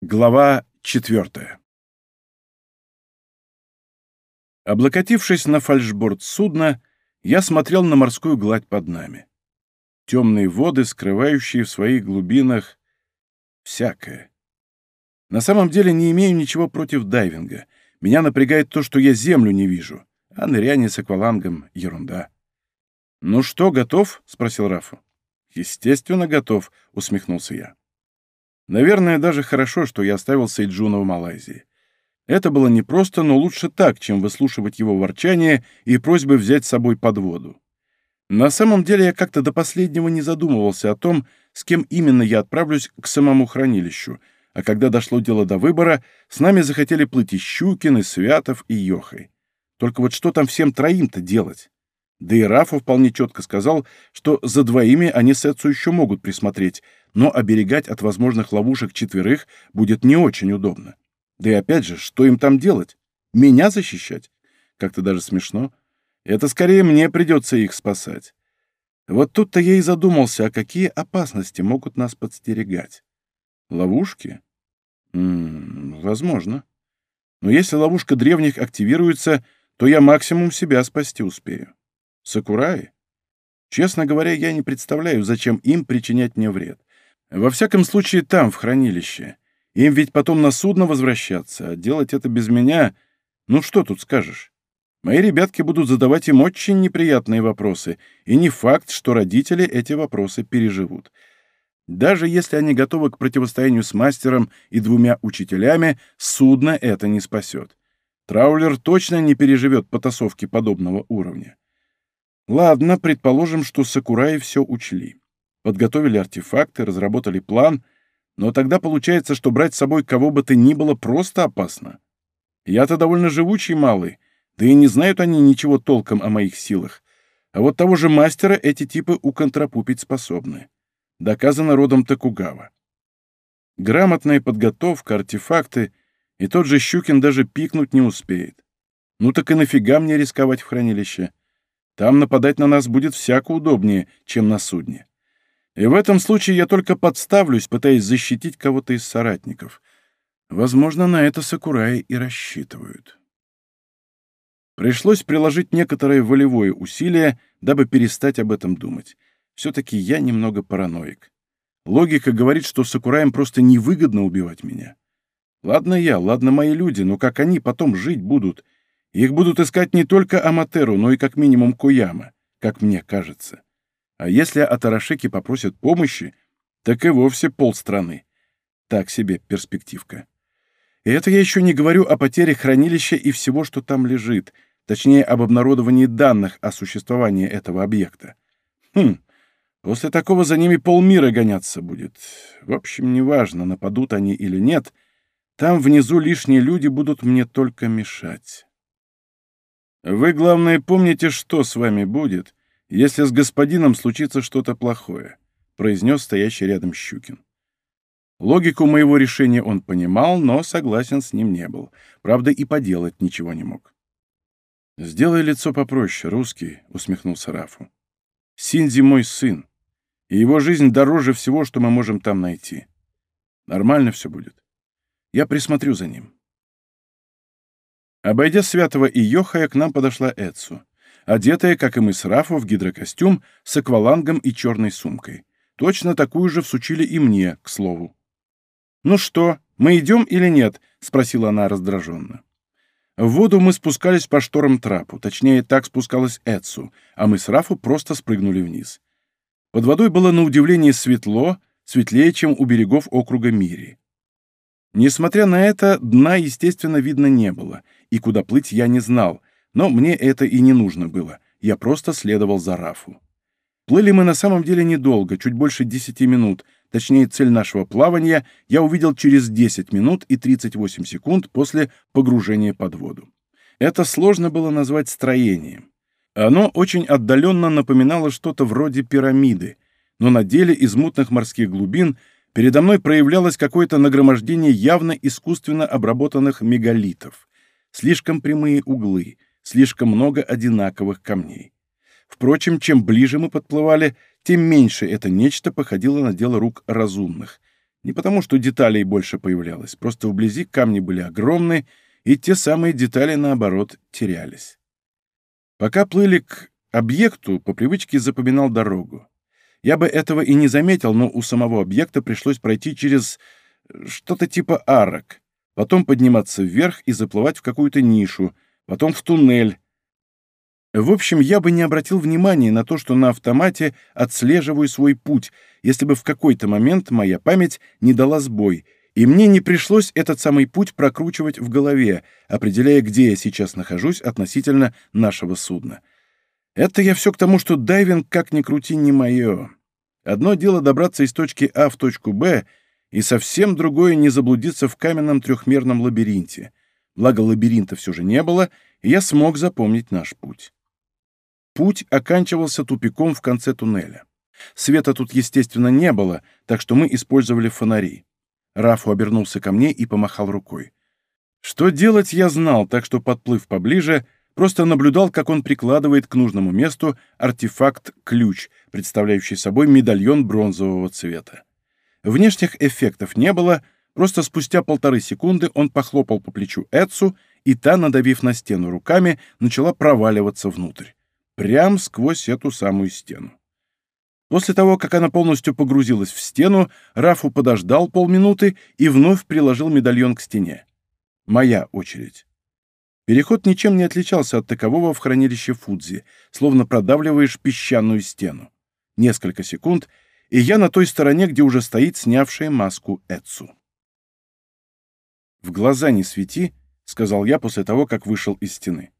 Глава четвертая. Облокотившись на фальшборд судна, я смотрел на морскую гладь под нами. Темные воды, скрывающие в своих глубинах всякое. На самом деле не имею ничего против дайвинга. Меня напрягает то, что я землю не вижу, а ныряние с аквалангом — ерунда. «Ну что, готов?» — спросил Рафу. «Естественно, готов», — усмехнулся я. Наверное, даже хорошо, что я оставил Сейджуна в Малайзии. Это было непросто, но лучше так, чем выслушивать его ворчание и просьбы взять с собой под воду. На самом деле я как-то до последнего не задумывался о том, с кем именно я отправлюсь к самому хранилищу, а когда дошло дело до выбора, с нами захотели плыть и Щукин, и Святов, и Йохой. Только вот что там всем троим-то делать? Да и Рафа вполне четко сказал, что за двоими они Сетсу еще могут присмотреть, но оберегать от возможных ловушек четверых будет не очень удобно. Да и опять же, что им там делать? Меня защищать? Как-то даже смешно. Это скорее мне придется их спасать. Вот тут-то я и задумался, а какие опасности могут нас подстерегать. Ловушки? М -м, возможно. Но если ловушка древних активируется, то я максимум себя спасти успею. Сакураи? Честно говоря, я не представляю, зачем им причинять мне вред. Во всяком случае, там, в хранилище. Им ведь потом на судно возвращаться, а делать это без меня... Ну что тут скажешь? Мои ребятки будут задавать им очень неприятные вопросы, и не факт, что родители эти вопросы переживут. Даже если они готовы к противостоянию с мастером и двумя учителями, судно это не спасет. Траулер точно не переживет потасовки подобного уровня. Ладно, предположим, что Сакураи все учли подготовили артефакты, разработали план, но тогда получается, что брать с собой кого бы то ни было просто опасно. Я-то довольно живучий малый, да и не знают они ничего толком о моих силах. А вот того же мастера эти типы уконтрапупить способны. Доказано родом Токугава. Грамотная подготовка, артефакты, и тот же Щукин даже пикнуть не успеет. Ну так и нафига мне рисковать в хранилище? Там нападать на нас будет всяко удобнее, чем на судне. И в этом случае я только подставлюсь, пытаясь защитить кого-то из соратников. Возможно, на это Сакураи и рассчитывают. Пришлось приложить некоторое волевое усилие, дабы перестать об этом думать. Все-таки я немного параноик. Логика говорит, что Сакураям просто невыгодно убивать меня. Ладно я, ладно мои люди, но как они потом жить будут? Их будут искать не только Аматеру, но и как минимум Куяма, как мне кажется. А если Атарашики попросят помощи, так и вовсе полстраны. Так себе перспективка. И это я еще не говорю о потере хранилища и всего, что там лежит, точнее, об обнародовании данных о существовании этого объекта. Хм, после такого за ними полмира гоняться будет. В общем, неважно, нападут они или нет, там внизу лишние люди будут мне только мешать. Вы, главное, помните, что с вами будет, если с господином случится что-то плохое», — произнес стоящий рядом Щукин. Логику моего решения он понимал, но согласен с ним не был. Правда, и поделать ничего не мог. «Сделай лицо попроще, русский», — усмехнулся Рафу. «Синзи мой сын, и его жизнь дороже всего, что мы можем там найти. Нормально все будет. Я присмотрю за ним». Обойдя Святого и Йохая, к нам подошла Эдсу одетая, как и мы с Рафу, в гидрокостюм с аквалангом и черной сумкой. Точно такую же всучили и мне, к слову. «Ну что, мы идем или нет?» — спросила она раздраженно. В воду мы спускались по шторам трапу, точнее, так спускалась Эдсу, а мы с Рафу просто спрыгнули вниз. Под водой было на удивление светло, светлее, чем у берегов округа Мири. Несмотря на это, дна, естественно, видно не было, и куда плыть я не знал, но мне это и не нужно было, я просто следовал за Рафу. Плыли мы на самом деле недолго, чуть больше 10 минут, точнее цель нашего плавания я увидел через 10 минут и 38 секунд после погружения под воду. Это сложно было назвать строением. Оно очень отдаленно напоминало что-то вроде пирамиды, но на деле из мутных морских глубин передо мной проявлялось какое-то нагромождение явно искусственно обработанных мегалитов. Слишком прямые углы, слишком много одинаковых камней. Впрочем, чем ближе мы подплывали, тем меньше это нечто походило на дело рук разумных. Не потому, что деталей больше появлялось, просто вблизи камни были огромны, и те самые детали, наоборот, терялись. Пока плыли к объекту, по привычке запоминал дорогу. Я бы этого и не заметил, но у самого объекта пришлось пройти через э, что-то типа арок, потом подниматься вверх и заплывать в какую-то нишу, потом в туннель. В общем, я бы не обратил внимания на то, что на автомате отслеживаю свой путь, если бы в какой-то момент моя память не дала сбой, и мне не пришлось этот самый путь прокручивать в голове, определяя, где я сейчас нахожусь относительно нашего судна. Это я все к тому, что дайвинг, как ни крути, не мое. Одно дело добраться из точки А в точку Б, и совсем другое не заблудиться в каменном трехмерном лабиринте. Благо лабиринта все же не было, и я смог запомнить наш путь. Путь оканчивался тупиком в конце туннеля. Света тут, естественно, не было, так что мы использовали фонари. Рафу обернулся ко мне и помахал рукой. Что делать, я знал, так что, подплыв поближе, просто наблюдал, как он прикладывает к нужному месту артефакт-ключ, представляющий собой медальон бронзового цвета. Внешних эффектов не было, просто спустя полторы секунды он похлопал по плечу Эдсу, и та, надавив на стену руками, начала проваливаться внутрь. Прям сквозь эту самую стену. После того, как она полностью погрузилась в стену, Рафу подождал полминуты и вновь приложил медальон к стене. Моя очередь. Переход ничем не отличался от такового в хранилище Фудзи, словно продавливаешь песчаную стену. Несколько секунд, и я на той стороне, где уже стоит снявшая маску Эцу. «В глаза не свети», — сказал я после того, как вышел из стены.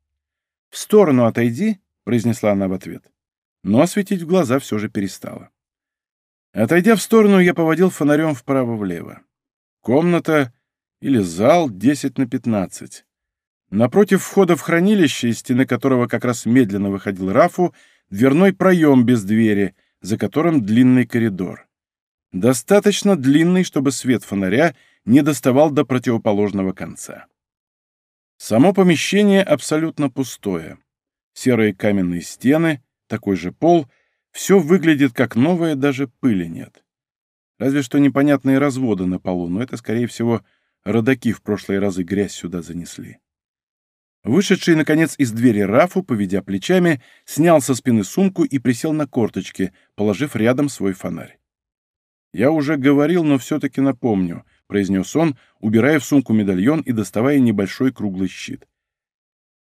«В сторону отойди», — произнесла она в ответ. Но осветить в глаза все же перестала. Отойдя в сторону, я поводил фонарем вправо-влево. Комната или зал 10 на 15. Напротив входа в хранилище, из стены которого как раз медленно выходил Рафу, дверной проем без двери, за которым длинный коридор. Достаточно длинный, чтобы свет фонаря не доставал до противоположного конца. Само помещение абсолютно пустое. Серые каменные стены, такой же пол, все выглядит как новое, даже пыли нет. Разве что непонятные разводы на полу, но это, скорее всего, родаки в прошлые разы грязь сюда занесли. Вышедший, наконец, из двери Рафу, поведя плечами, снял со спины сумку и присел на корточки, положив рядом свой фонарь. «Я уже говорил, но все-таки напомню», — произнес он, убирая в сумку медальон и доставая небольшой круглый щит.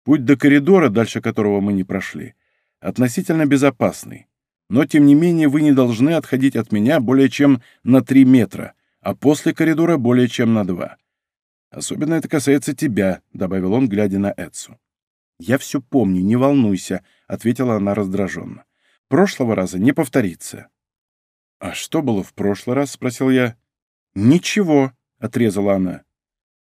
«Путь до коридора, дальше которого мы не прошли, относительно безопасный. Но, тем не менее, вы не должны отходить от меня более чем на три метра, а после коридора более чем на два. Особенно это касается тебя», — добавил он, глядя на Эдсу. «Я все помню, не волнуйся», — ответила она раздраженно. «Прошлого раза не повторится». «А что было в прошлый раз?» — спросил я. «Ничего», — отрезала она.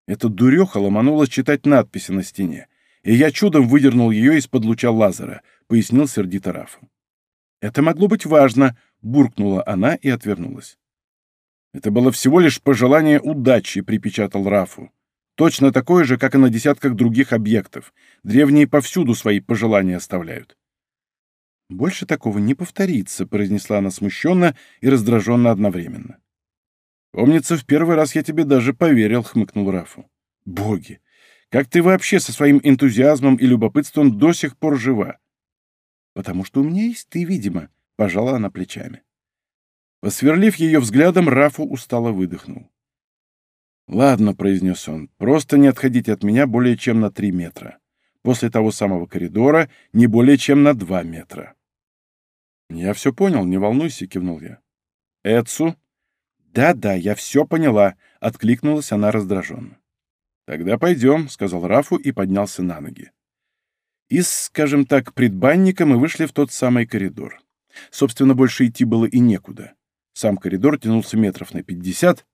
Эта дуреха ломанулась читать надписи на стене, и я чудом выдернул ее из-под луча лазера, — пояснил сердито Рафу. «Это могло быть важно», — буркнула она и отвернулась. «Это было всего лишь пожелание удачи», — припечатал Рафу. «Точно такое же, как и на десятках других объектов. Древние повсюду свои пожелания оставляют». «Больше такого не повторится», — произнесла она смущенно и раздраженно одновременно. «Помнится, в первый раз я тебе даже поверил», — хмыкнул Рафу. «Боги! Как ты вообще со своим энтузиазмом и любопытством до сих пор жива?» «Потому что у меня есть ты, видимо», — пожала она плечами. Посверлив ее взглядом, Рафу устало выдохнул. «Ладно», — произнес он, — «просто не отходите от меня более чем на три метра. После того самого коридора не более чем на два метра». «Я все понял, не волнуйся», — кивнул я. «Эдсу?» «Да-да, я все поняла», — откликнулась она раздраженно. «Тогда пойдем», — сказал Рафу и поднялся на ноги. Из, скажем так, предбанника мы вышли в тот самый коридор. Собственно, больше идти было и некуда. Сам коридор тянулся метров на 50,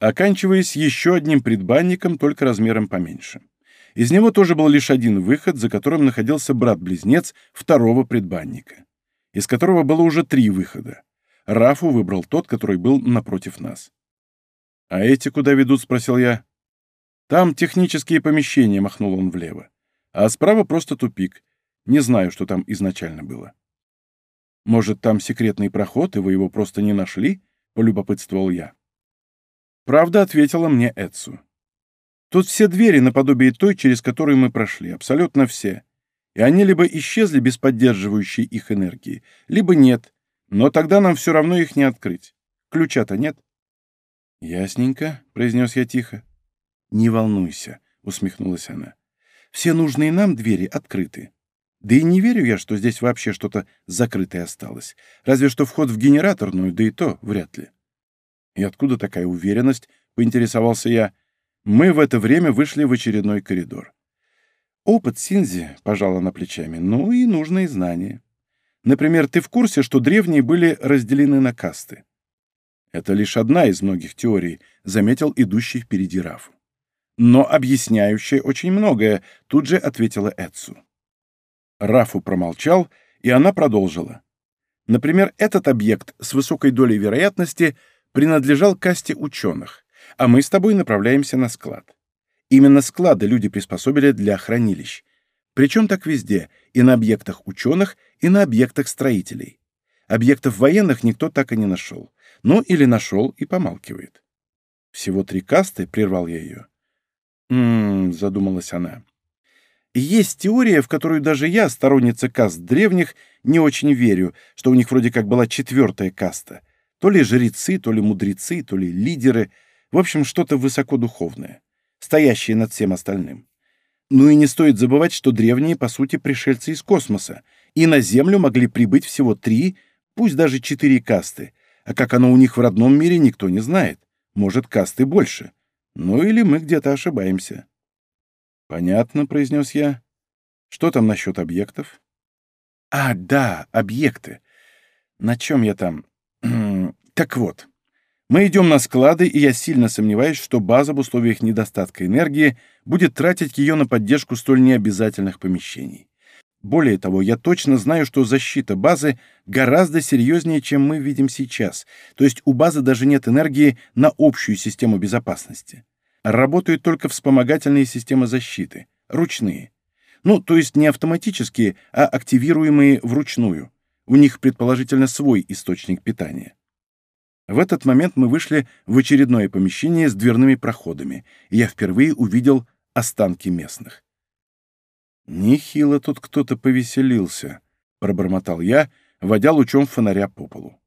оканчиваясь еще одним предбанником, только размером поменьше. Из него тоже был лишь один выход, за которым находился брат-близнец второго предбанника, из которого было уже три выхода. Рафу выбрал тот, который был напротив нас. «А эти куда ведут?» — спросил я. «Там технические помещения», — махнул он влево. «А справа просто тупик. Не знаю, что там изначально было». «Может, там секретный проход, и вы его просто не нашли?» — полюбопытствовал я. Правда ответила мне Эдсу. Тут все двери наподобие той, через которую мы прошли, абсолютно все. И они либо исчезли без поддерживающей их энергии, либо нет, но тогда нам все равно их не открыть. Ключа-то нет. «Ясненько», — произнес я тихо. «Не волнуйся», — усмехнулась она. «Все нужные нам двери открыты. Да и не верю я, что здесь вообще что-то закрытое осталось. Разве что вход в генераторную, да и то вряд ли». «И откуда такая уверенность?» — поинтересовался я. Мы в это время вышли в очередной коридор. Опыт Синзи пожала на плечами, ну и нужные знания. Например, ты в курсе, что древние были разделены на касты? Это лишь одна из многих теорий, заметил идущий впереди Рафу. Но объясняющая очень многое, тут же ответила Эдсу. Рафу промолчал, и она продолжила. Например, этот объект с высокой долей вероятности принадлежал касте ученых, а мы с тобой направляемся на склад. Именно склады люди приспособили для хранилищ. Причем так везде, и на объектах ученых, и на объектах строителей. Объектов военных никто так и не нашел. Ну, или нашел и помалкивает. «Всего три касты?» — прервал я ее. «М-м-м», задумалась она. «Есть теория, в которую даже я, сторонница каст древних, не очень верю, что у них вроде как была четвертая каста. То ли жрецы, то ли мудрецы, то ли лидеры. В общем, что-то высокодуховное, стоящее над всем остальным. Ну и не стоит забывать, что древние, по сути, пришельцы из космоса, и на Землю могли прибыть всего три, пусть даже четыре касты, а как оно у них в родном мире, никто не знает. Может, касты больше. Ну или мы где-то ошибаемся. «Понятно», — произнес я. «Что там насчет объектов?» «А, да, объекты. На чем я там? так вот, мы идем на склады, и я сильно сомневаюсь, что база в условиях недостатка энергии будет тратить ее на поддержку столь необязательных помещений. Более того, я точно знаю, что защита базы гораздо серьезнее, чем мы видим сейчас, то есть у базы даже нет энергии на общую систему безопасности. Работают только вспомогательные системы защиты, ручные. Ну, то есть не автоматические, а активируемые вручную. У них, предположительно, свой источник питания. В этот момент мы вышли в очередное помещение с дверными проходами, и я впервые увидел останки местных. «Нехило тут кто-то повеселился», — пробормотал я, водя лучом фонаря по полу.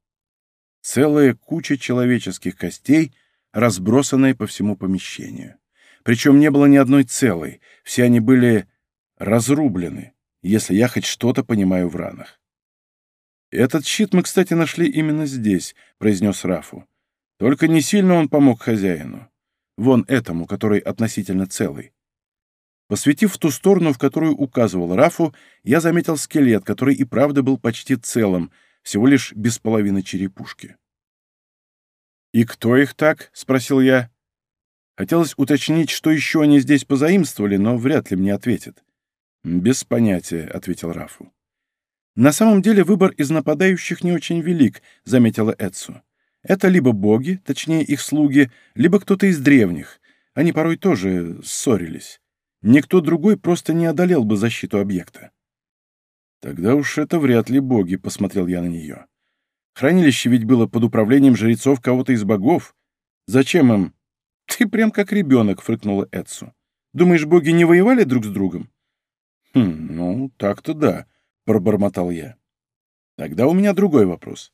Целая куча человеческих костей, разбросанная по всему помещению. Причем не было ни одной целой, все они были разрублены, если я хоть что-то понимаю в ранах. «Этот щит мы, кстати, нашли именно здесь», — произнес Рафу. «Только не сильно он помог хозяину. Вон этому, который относительно целый». Посветив в ту сторону, в которую указывал Рафу, я заметил скелет, который и правда был почти целым, всего лишь без половины черепушки. «И кто их так?» — спросил я. Хотелось уточнить, что еще они здесь позаимствовали, но вряд ли мне ответят. «Без понятия», — ответил Рафу. «На самом деле выбор из нападающих не очень велик», — заметила Эдсу. «Это либо боги, точнее их слуги, либо кто-то из древних. Они порой тоже ссорились. Никто другой просто не одолел бы защиту объекта». «Тогда уж это вряд ли боги», — посмотрел я на нее. «Хранилище ведь было под управлением жрецов кого-то из богов. Зачем им...» «Ты прям как ребенок», — фрыкнула Эдсу. «Думаешь, боги не воевали друг с другом?» «Хм, ну, так-то да», — пробормотал я. Тогда у меня другой вопрос.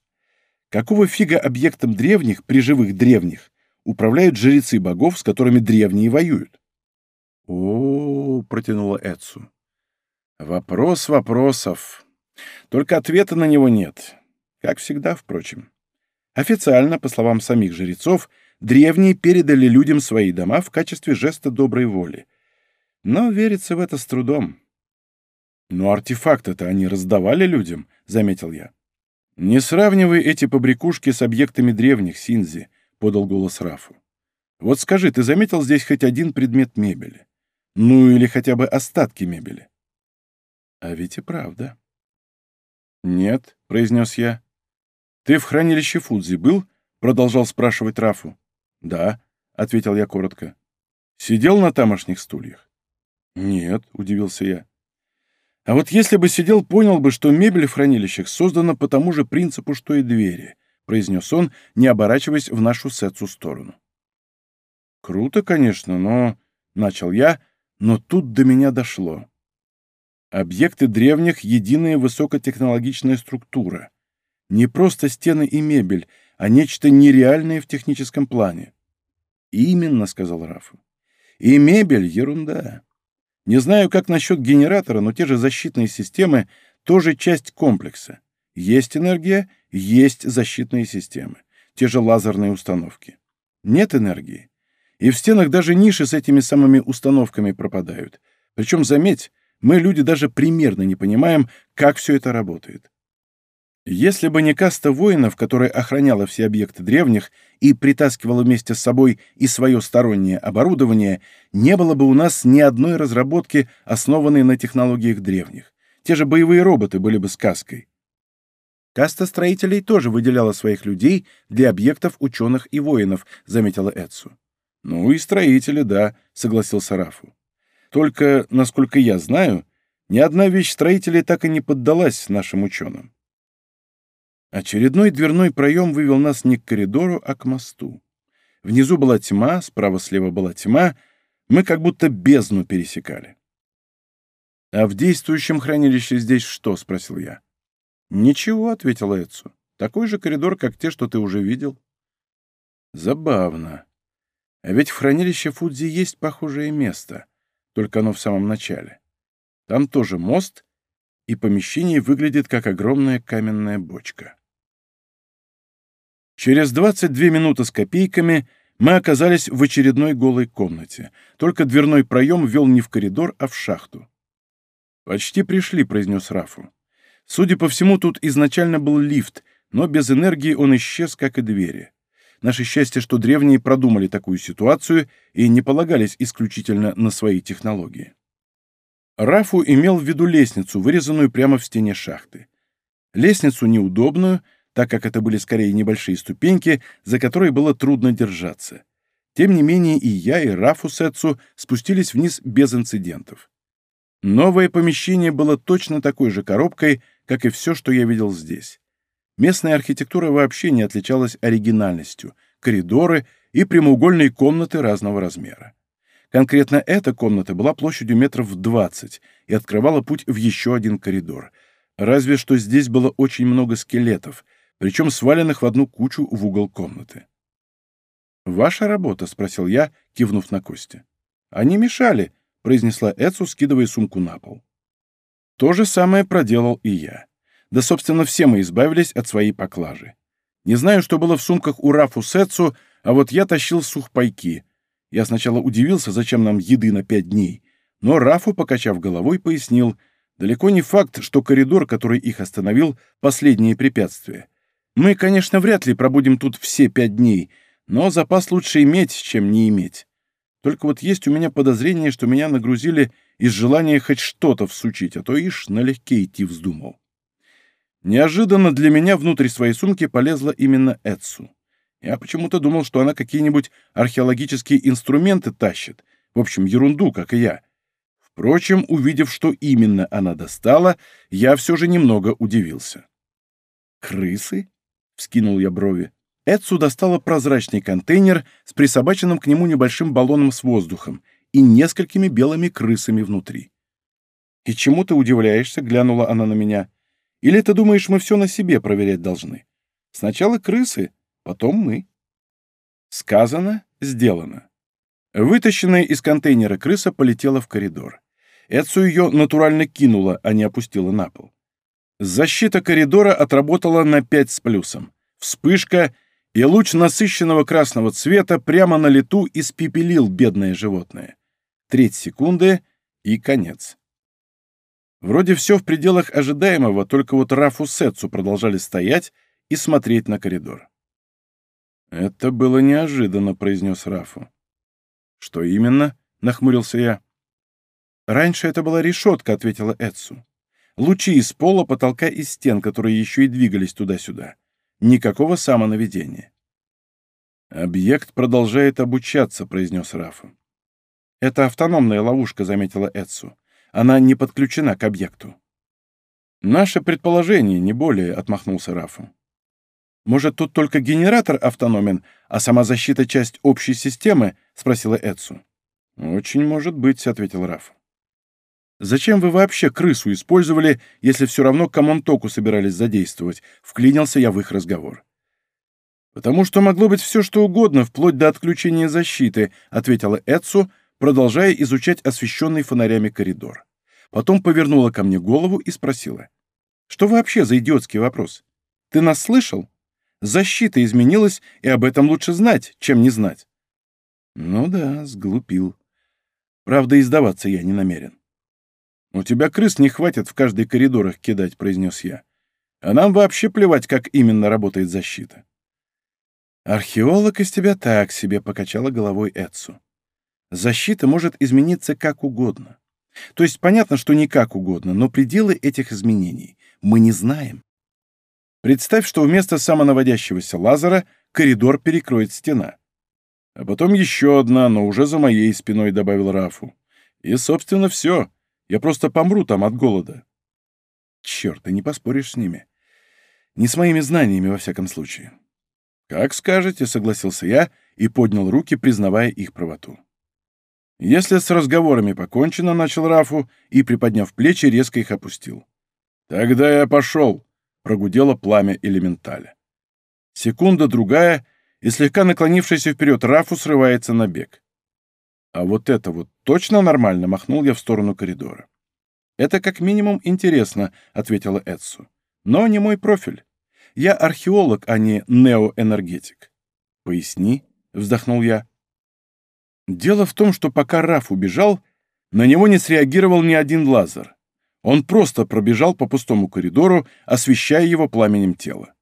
Какого фига объектом древних, при живых древних, управляют жрецы богов, с которыми древние воюют? О, протянула Эцу. Вопрос вопросов. Только ответа на него нет. Как всегда, впрочем. Официально, по словам самих жрецов, древние передали людям свои дома в качестве жеста доброй воли. Но верится в это с трудом. «Но артефакты-то они раздавали людям», — заметил я. «Не сравнивай эти побрякушки с объектами древних, Синзи», — подал голос Рафу. «Вот скажи, ты заметил здесь хоть один предмет мебели? Ну или хотя бы остатки мебели?» «А ведь и правда». «Нет», — произнес я. «Ты в хранилище Фудзи был?» — продолжал спрашивать Рафу. «Да», — ответил я коротко. «Сидел на тамошних стульях?» «Нет», — удивился я. А вот если бы сидел, понял бы, что мебель в хранилищах создана по тому же принципу, что и двери, произнес он, не оборачиваясь в нашу Сетсу сторону. Круто, конечно, но... Начал я, но тут до меня дошло. Объекты древних — единая высокотехнологичная структура. Не просто стены и мебель, а нечто нереальное в техническом плане. «Именно», — сказал Рафу. «И мебель — ерунда. Не знаю, как насчет генератора, но те же защитные системы — тоже часть комплекса. Есть энергия, есть защитные системы, те же лазерные установки. Нет энергии. И в стенах даже ниши с этими самыми установками пропадают. Причем, заметь, мы, люди, даже примерно не понимаем, как все это работает. Если бы не каста воинов, которая охраняла все объекты древних и притаскивала вместе с собой и свое стороннее оборудование, не было бы у нас ни одной разработки, основанной на технологиях древних. Те же боевые роботы были бы сказкой. Каста строителей тоже выделяла своих людей для объектов ученых и воинов, заметила Эдсу. Ну и строители, да, согласился Рафу. Только, насколько я знаю, ни одна вещь строителей так и не поддалась нашим ученым. Очередной дверной проем вывел нас не к коридору, а к мосту. Внизу была тьма, справа-слева была тьма, мы как будто бездну пересекали. «А в действующем хранилище здесь что?» — спросил я. «Ничего», — ответила Эдсу. «Такой же коридор, как те, что ты уже видел». «Забавно. А ведь в хранилище Фудзи есть похожее место только оно в самом начале. Там тоже мост, и помещение выглядит как огромная каменная бочка. Через 22 минуты с копейками мы оказались в очередной голой комнате, только дверной проем вел не в коридор, а в шахту. «Почти пришли», — произнес Рафу. Судя по всему, тут изначально был лифт, но без энергии он исчез, как и двери. Наше счастье, что древние продумали такую ситуацию и не полагались исключительно на свои технологии. Рафу имел в виду лестницу, вырезанную прямо в стене шахты. Лестницу неудобную, так как это были скорее небольшие ступеньки, за которые было трудно держаться. Тем не менее и я, и Рафу Сетсу спустились вниз без инцидентов. Новое помещение было точно такой же коробкой, как и все, что я видел здесь. Местная архитектура вообще не отличалась оригинальностью, коридоры и прямоугольные комнаты разного размера. Конкретно эта комната была площадью метров в 20 и открывала путь в еще один коридор. Разве что здесь было очень много скелетов, причем сваленных в одну кучу в угол комнаты. «Ваша работа?» — спросил я, кивнув на Кости. «Они мешали», — произнесла Эцу, скидывая сумку на пол. То же самое проделал и я. Да, собственно, все мы избавились от своей поклажи. Не знаю, что было в сумках у Рафу Сетсу, а вот я тащил сухпайки. Я сначала удивился, зачем нам еды на пять дней, но Рафу, покачав головой, пояснил, далеко не факт, что коридор, который их остановил, — последнее препятствие. Мы, конечно, вряд ли пробудем тут все пять дней, но запас лучше иметь, чем не иметь. Только вот есть у меня подозрение, что меня нагрузили из желания хоть что-то всучить, а то ишь налегке идти вздумал. Неожиданно для меня внутрь своей сумки полезла именно Эдсу. Я почему-то думал, что она какие-нибудь археологические инструменты тащит. В общем, ерунду, как и я. Впрочем, увидев, что именно она достала, я все же немного удивился. «Крысы?» — вскинул я брови. Эдсу достала прозрачный контейнер с присобаченным к нему небольшим баллоном с воздухом и несколькими белыми крысами внутри. «И чему ты удивляешься?» — глянула она на меня. Или ты думаешь, мы все на себе проверять должны? Сначала крысы, потом мы. Сказано, сделано. Вытащенная из контейнера крыса полетела в коридор. Эцу ее натурально кинула, а не опустила на пол. Защита коридора отработала на 5 с плюсом. Вспышка, и луч насыщенного красного цвета прямо на лету испепелил бедное животное. Треть секунды и конец. Вроде все в пределах ожидаемого, только вот Рафу Сетсу продолжали стоять и смотреть на коридор. «Это было неожиданно», — произнес Рафу. «Что именно?» — нахмурился я. «Раньше это была решетка», — ответила Эдсу. «Лучи из пола, потолка и стен, которые еще и двигались туда-сюда. Никакого самонаведения». «Объект продолжает обучаться», — произнес Рафу. «Это автономная ловушка», — заметила Эдсу. Она не подключена к объекту. «Наше предположение, не более», — отмахнулся Рафу. Может, тут только генератор автономен, а сама защита — часть общей системы?» — спросила Эдсу. «Очень может быть», — ответил Раф. «Зачем вы вообще крысу использовали, если все равно Камонтоку собирались задействовать?» — вклинился я в их разговор. «Потому что могло быть все, что угодно, вплоть до отключения защиты», — ответила Эдсу, продолжая изучать освещенный фонарями коридор. Потом повернула ко мне голову и спросила. «Что вообще за идиотский вопрос? Ты нас слышал? Защита изменилась, и об этом лучше знать, чем не знать». «Ну да, сглупил. Правда, и сдаваться я не намерен». «У тебя крыс не хватит в каждый коридорах кидать», — произнес я. «А нам вообще плевать, как именно работает защита». «Археолог из тебя так себе», — покачала головой Эдсу. «Защита может измениться как угодно. То есть понятно, что не как угодно, но пределы этих изменений мы не знаем. Представь, что вместо самонаводящегося лазера коридор перекроет стена. А потом еще одна, но уже за моей спиной, добавил Рафу. И, собственно, все. Я просто помру там от голода. Черт, ты не поспоришь с ними. Не с моими знаниями, во всяком случае. «Как скажете», — согласился я и поднял руки, признавая их правоту. «Если с разговорами покончено», — начал Рафу и, приподняв плечи, резко их опустил. «Тогда я пошел», — прогудело пламя элементаля. Секунда-другая, и слегка наклонившийся вперед Рафу срывается на бег. «А вот это вот точно нормально?» — махнул я в сторону коридора. «Это как минимум интересно», — ответила Эдсу. «Но не мой профиль. Я археолог, а не неоэнергетик. Поясни, вздохнул я. Дело в том, что пока Раф убежал, на него не среагировал ни один лазер. Он просто пробежал по пустому коридору, освещая его пламенем тела.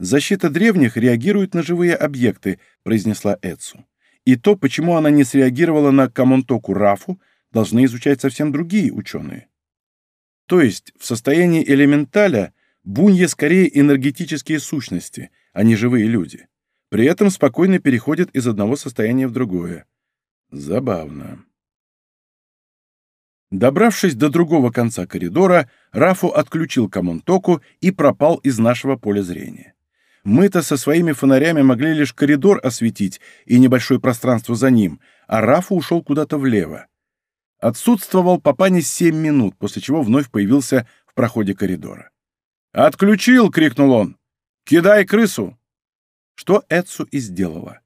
«Защита древних реагирует на живые объекты», — произнесла Эцу. «И то, почему она не среагировала на Камонтоку Рафу, должны изучать совсем другие ученые. То есть в состоянии элементаля Бунья скорее энергетические сущности, а не живые люди. При этом спокойно переходят из одного состояния в другое. Забавно. Добравшись до другого конца коридора, Рафу отключил Камонтоку и пропал из нашего поля зрения. Мы-то со своими фонарями могли лишь коридор осветить и небольшое пространство за ним, а Рафу ушел куда-то влево. Отсутствовал Папанис семь минут, после чего вновь появился в проходе коридора. «Отключил!» — крикнул он. «Кидай крысу!» Что Эдсу и сделала.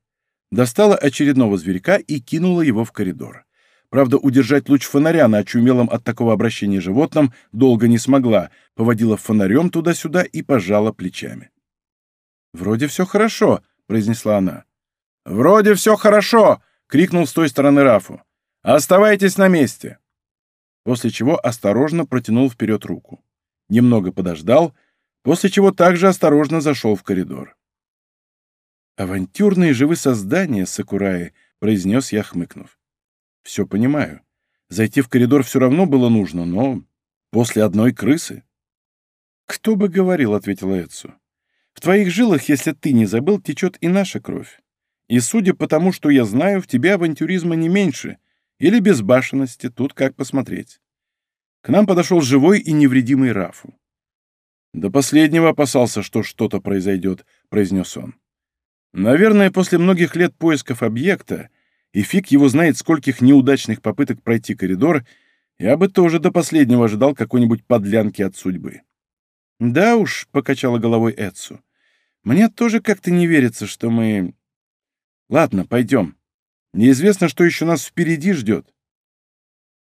Достала очередного зверька и кинула его в коридор. Правда, удержать луч фонаря на очумелом от такого обращения животном долго не смогла, поводила фонарем туда-сюда и пожала плечами. «Вроде все хорошо», — произнесла она. «Вроде все хорошо!» — крикнул с той стороны Рафу. «Оставайтесь на месте!» После чего осторожно протянул вперед руку немного подождал, после чего также осторожно зашел в коридор. «Авантюрные же вы создания, Сакураи», — произнес я, хмыкнув. «Все понимаю. Зайти в коридор все равно было нужно, но после одной крысы». «Кто бы говорил», — ответила Эдсу. «В твоих жилах, если ты не забыл, течет и наша кровь. И судя по тому, что я знаю, в тебе авантюризма не меньше, или безбашенности, тут как посмотреть. К нам подошел живой и невредимый Рафу. «До последнего опасался, что что-то произойдет», — произнес он. «Наверное, после многих лет поисков объекта, и фиг его знает, скольких неудачных попыток пройти коридор, я бы тоже до последнего ожидал какой-нибудь подлянки от судьбы». «Да уж», — покачала головой Эдсу, — «мне тоже как-то не верится, что мы...» «Ладно, пойдем. Неизвестно, что еще нас впереди ждет.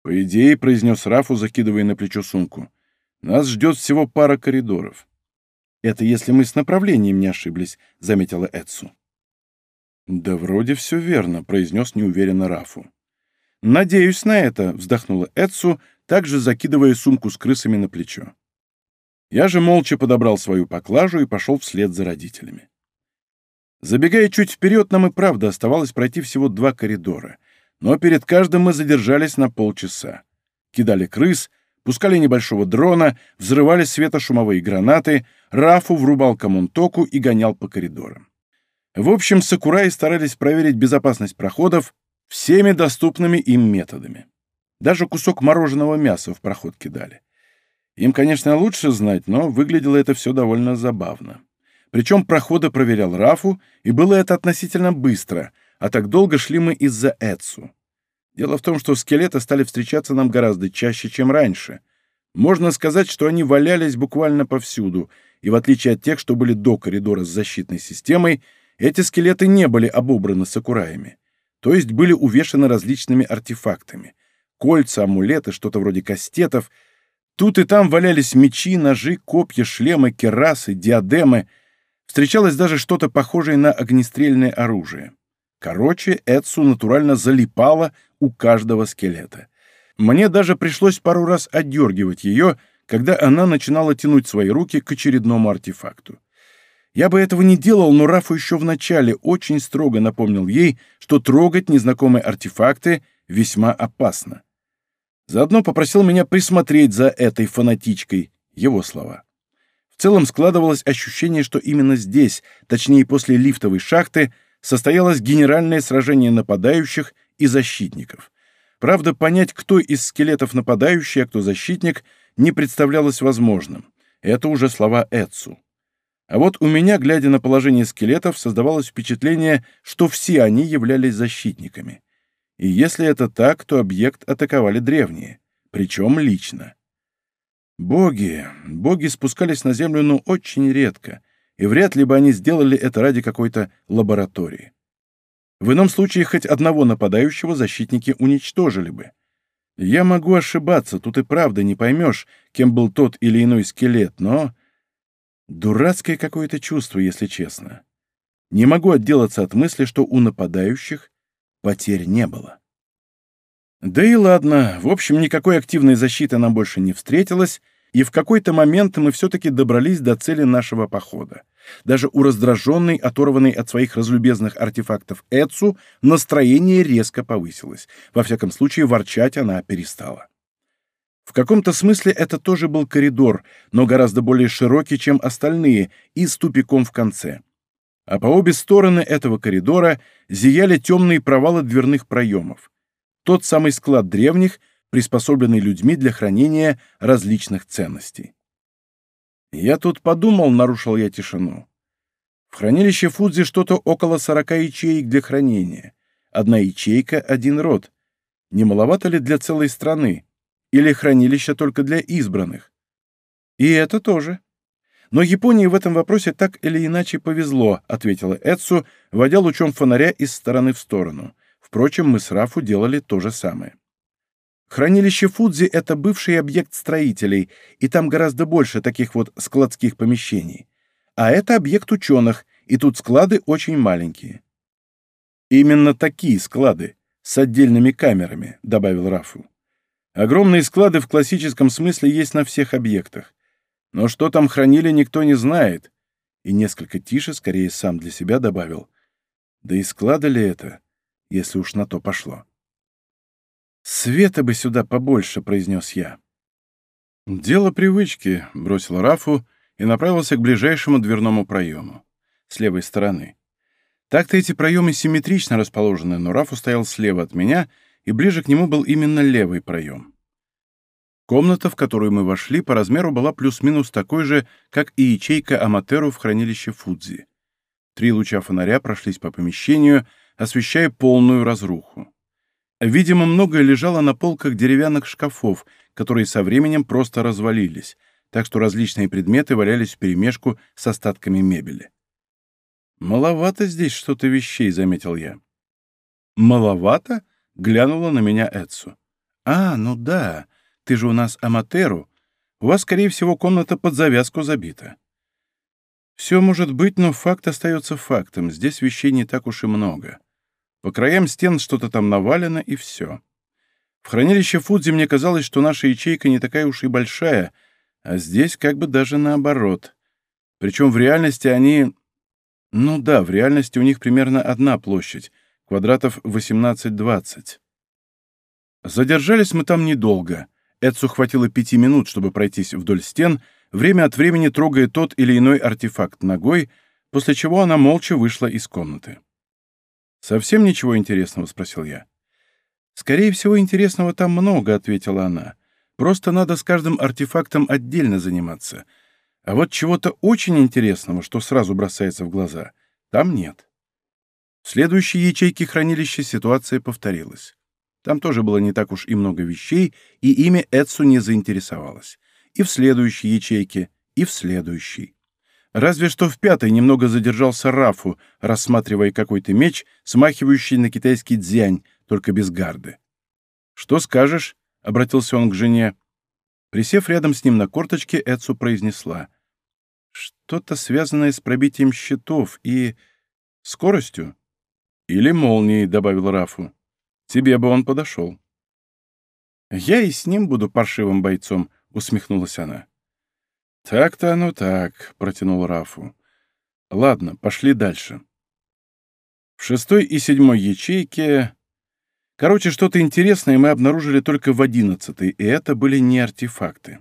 «По идее», — произнес Рафу, закидывая на плечо сумку, — «нас ждет всего пара коридоров». «Это если мы с направлением не ошиблись», — заметила Эдсу. «Да вроде все верно», — произнес неуверенно Рафу. «Надеюсь на это», — вздохнула Эдсу, также закидывая сумку с крысами на плечо. Я же молча подобрал свою поклажу и пошел вслед за родителями. Забегая чуть вперед, нам и правда оставалось пройти всего два коридора — но перед каждым мы задержались на полчаса. Кидали крыс, пускали небольшого дрона, взрывали светошумовые гранаты, Рафу врубал коммунтоку и гонял по коридорам. В общем, Сакураи старались проверить безопасность проходов всеми доступными им методами. Даже кусок мороженого мяса в проход кидали. Им, конечно, лучше знать, но выглядело это все довольно забавно. Причем прохода проверял Рафу, и было это относительно быстро, а так долго шли мы из-за Эдсу. Дело в том, что скелеты стали встречаться нам гораздо чаще, чем раньше. Можно сказать, что они валялись буквально повсюду, и в отличие от тех, что были до коридора с защитной системой, эти скелеты не были обобраны сакураями, то есть были увешаны различными артефактами. Кольца, амулеты, что-то вроде кастетов. Тут и там валялись мечи, ножи, копья, шлемы, керасы, диадемы. Встречалось даже что-то похожее на огнестрельное оружие. Короче, Эдсу натурально залипала у каждого скелета. Мне даже пришлось пару раз отдергивать ее, когда она начинала тянуть свои руки к очередному артефакту. Я бы этого не делал, но Рафу еще вначале очень строго напомнил ей, что трогать незнакомые артефакты весьма опасно. Заодно попросил меня присмотреть за этой фанатичкой, его слова. В целом складывалось ощущение, что именно здесь, точнее после лифтовой шахты, состоялось генеральное сражение нападающих и защитников. Правда, понять, кто из скелетов нападающий, а кто защитник, не представлялось возможным. Это уже слова Эдсу. А вот у меня, глядя на положение скелетов, создавалось впечатление, что все они являлись защитниками. И если это так, то объект атаковали древние, причем лично. Боги, боги спускались на землю, но очень редко, и вряд ли бы они сделали это ради какой-то лаборатории. В ином случае хоть одного нападающего защитники уничтожили бы. Я могу ошибаться, тут и правда не поймешь, кем был тот или иной скелет, но... Дурацкое какое-то чувство, если честно. Не могу отделаться от мысли, что у нападающих потерь не было. Да и ладно, в общем, никакой активной защиты нам больше не встретилось, и в какой-то момент мы все-таки добрались до цели нашего похода. Даже у раздраженной, оторванной от своих разлюбезных артефактов Эцу настроение резко повысилось. Во всяком случае, ворчать она перестала. В каком-то смысле это тоже был коридор, но гораздо более широкий, чем остальные, и с тупиком в конце. А по обе стороны этого коридора зияли темные провалы дверных проемов. Тот самый склад древних, приспособленный людьми для хранения различных ценностей. «Я тут подумал», — нарушил я тишину. «В хранилище Фудзи что-то около сорока ячеек для хранения. Одна ячейка — один род. Не маловато ли для целой страны? Или хранилище только для избранных?» «И это тоже», но Японии в этом вопросе так или иначе повезло, ответила Эдсу, водя лучом фонаря из стороны в сторону. Впрочем, мы с Рафу делали то же самое. Хранилище Фудзи — это бывший объект строителей, и там гораздо больше таких вот складских помещений. А это объект ученых, и тут склады очень маленькие. «Именно такие склады, с отдельными камерами», — добавил Рафу. «Огромные склады в классическом смысле есть на всех объектах. Но что там хранили, никто не знает». И несколько тише, скорее сам для себя добавил. «Да и склады ли это, если уж на то пошло?» «Света бы сюда побольше», — произнес я. «Дело привычки», — бросил Рафу и направился к ближайшему дверному проему, с левой стороны. Так-то эти проемы симметрично расположены, но Рафу стоял слева от меня, и ближе к нему был именно левый проем. Комната, в которую мы вошли, по размеру была плюс-минус такой же, как и ячейка Аматеру в хранилище Фудзи. Три луча фонаря прошлись по помещению, освещая полную разруху. Видимо, многое лежало на полках деревянных шкафов, которые со временем просто развалились, так что различные предметы валялись вперемешку с остатками мебели. «Маловато здесь что-то вещей», — заметил я. «Маловато?» — глянула на меня Эдсу. «А, ну да, ты же у нас аматеру. У вас, скорее всего, комната под завязку забита». «Все может быть, но факт остается фактом. Здесь вещей не так уж и много. По краям стен что-то там навалено, и все. В хранилище Фудзи мне казалось, что наша ячейка не такая уж и большая, а здесь как бы даже наоборот. Причем в реальности они... Ну да, в реальности у них примерно одна площадь, квадратов 18-20. Задержались мы там недолго. Эдсу хватило пяти минут, чтобы пройтись вдоль стен, время от времени трогая тот или иной артефакт ногой, после чего она молча вышла из комнаты. «Совсем ничего интересного?» — спросил я. «Скорее всего, интересного там много», — ответила она. «Просто надо с каждым артефактом отдельно заниматься. А вот чего-то очень интересного, что сразу бросается в глаза, там нет. В следующей ячейке хранилища ситуация повторилась. Там тоже было не так уж и много вещей, и ими Эдсу не заинтересовалась. И в следующей ячейке, и в следующей. Разве что в пятой немного задержался Рафу, рассматривая какой-то меч, смахивающий на китайский дзянь, только без гарды. «Что скажешь?» — обратился он к жене. Присев рядом с ним на корточке, Эдсу произнесла. «Что-то связанное с пробитием щитов и... скоростью?» «Или молнией», — добавил Рафу. «Тебе бы он подошел». «Я и с ним буду паршивым бойцом», — усмехнулась она. «Так-то оно так», — протянул Рафу. «Ладно, пошли дальше». В шестой и седьмой ячейке... Короче, что-то интересное мы обнаружили только в одиннадцатой, и это были не артефакты.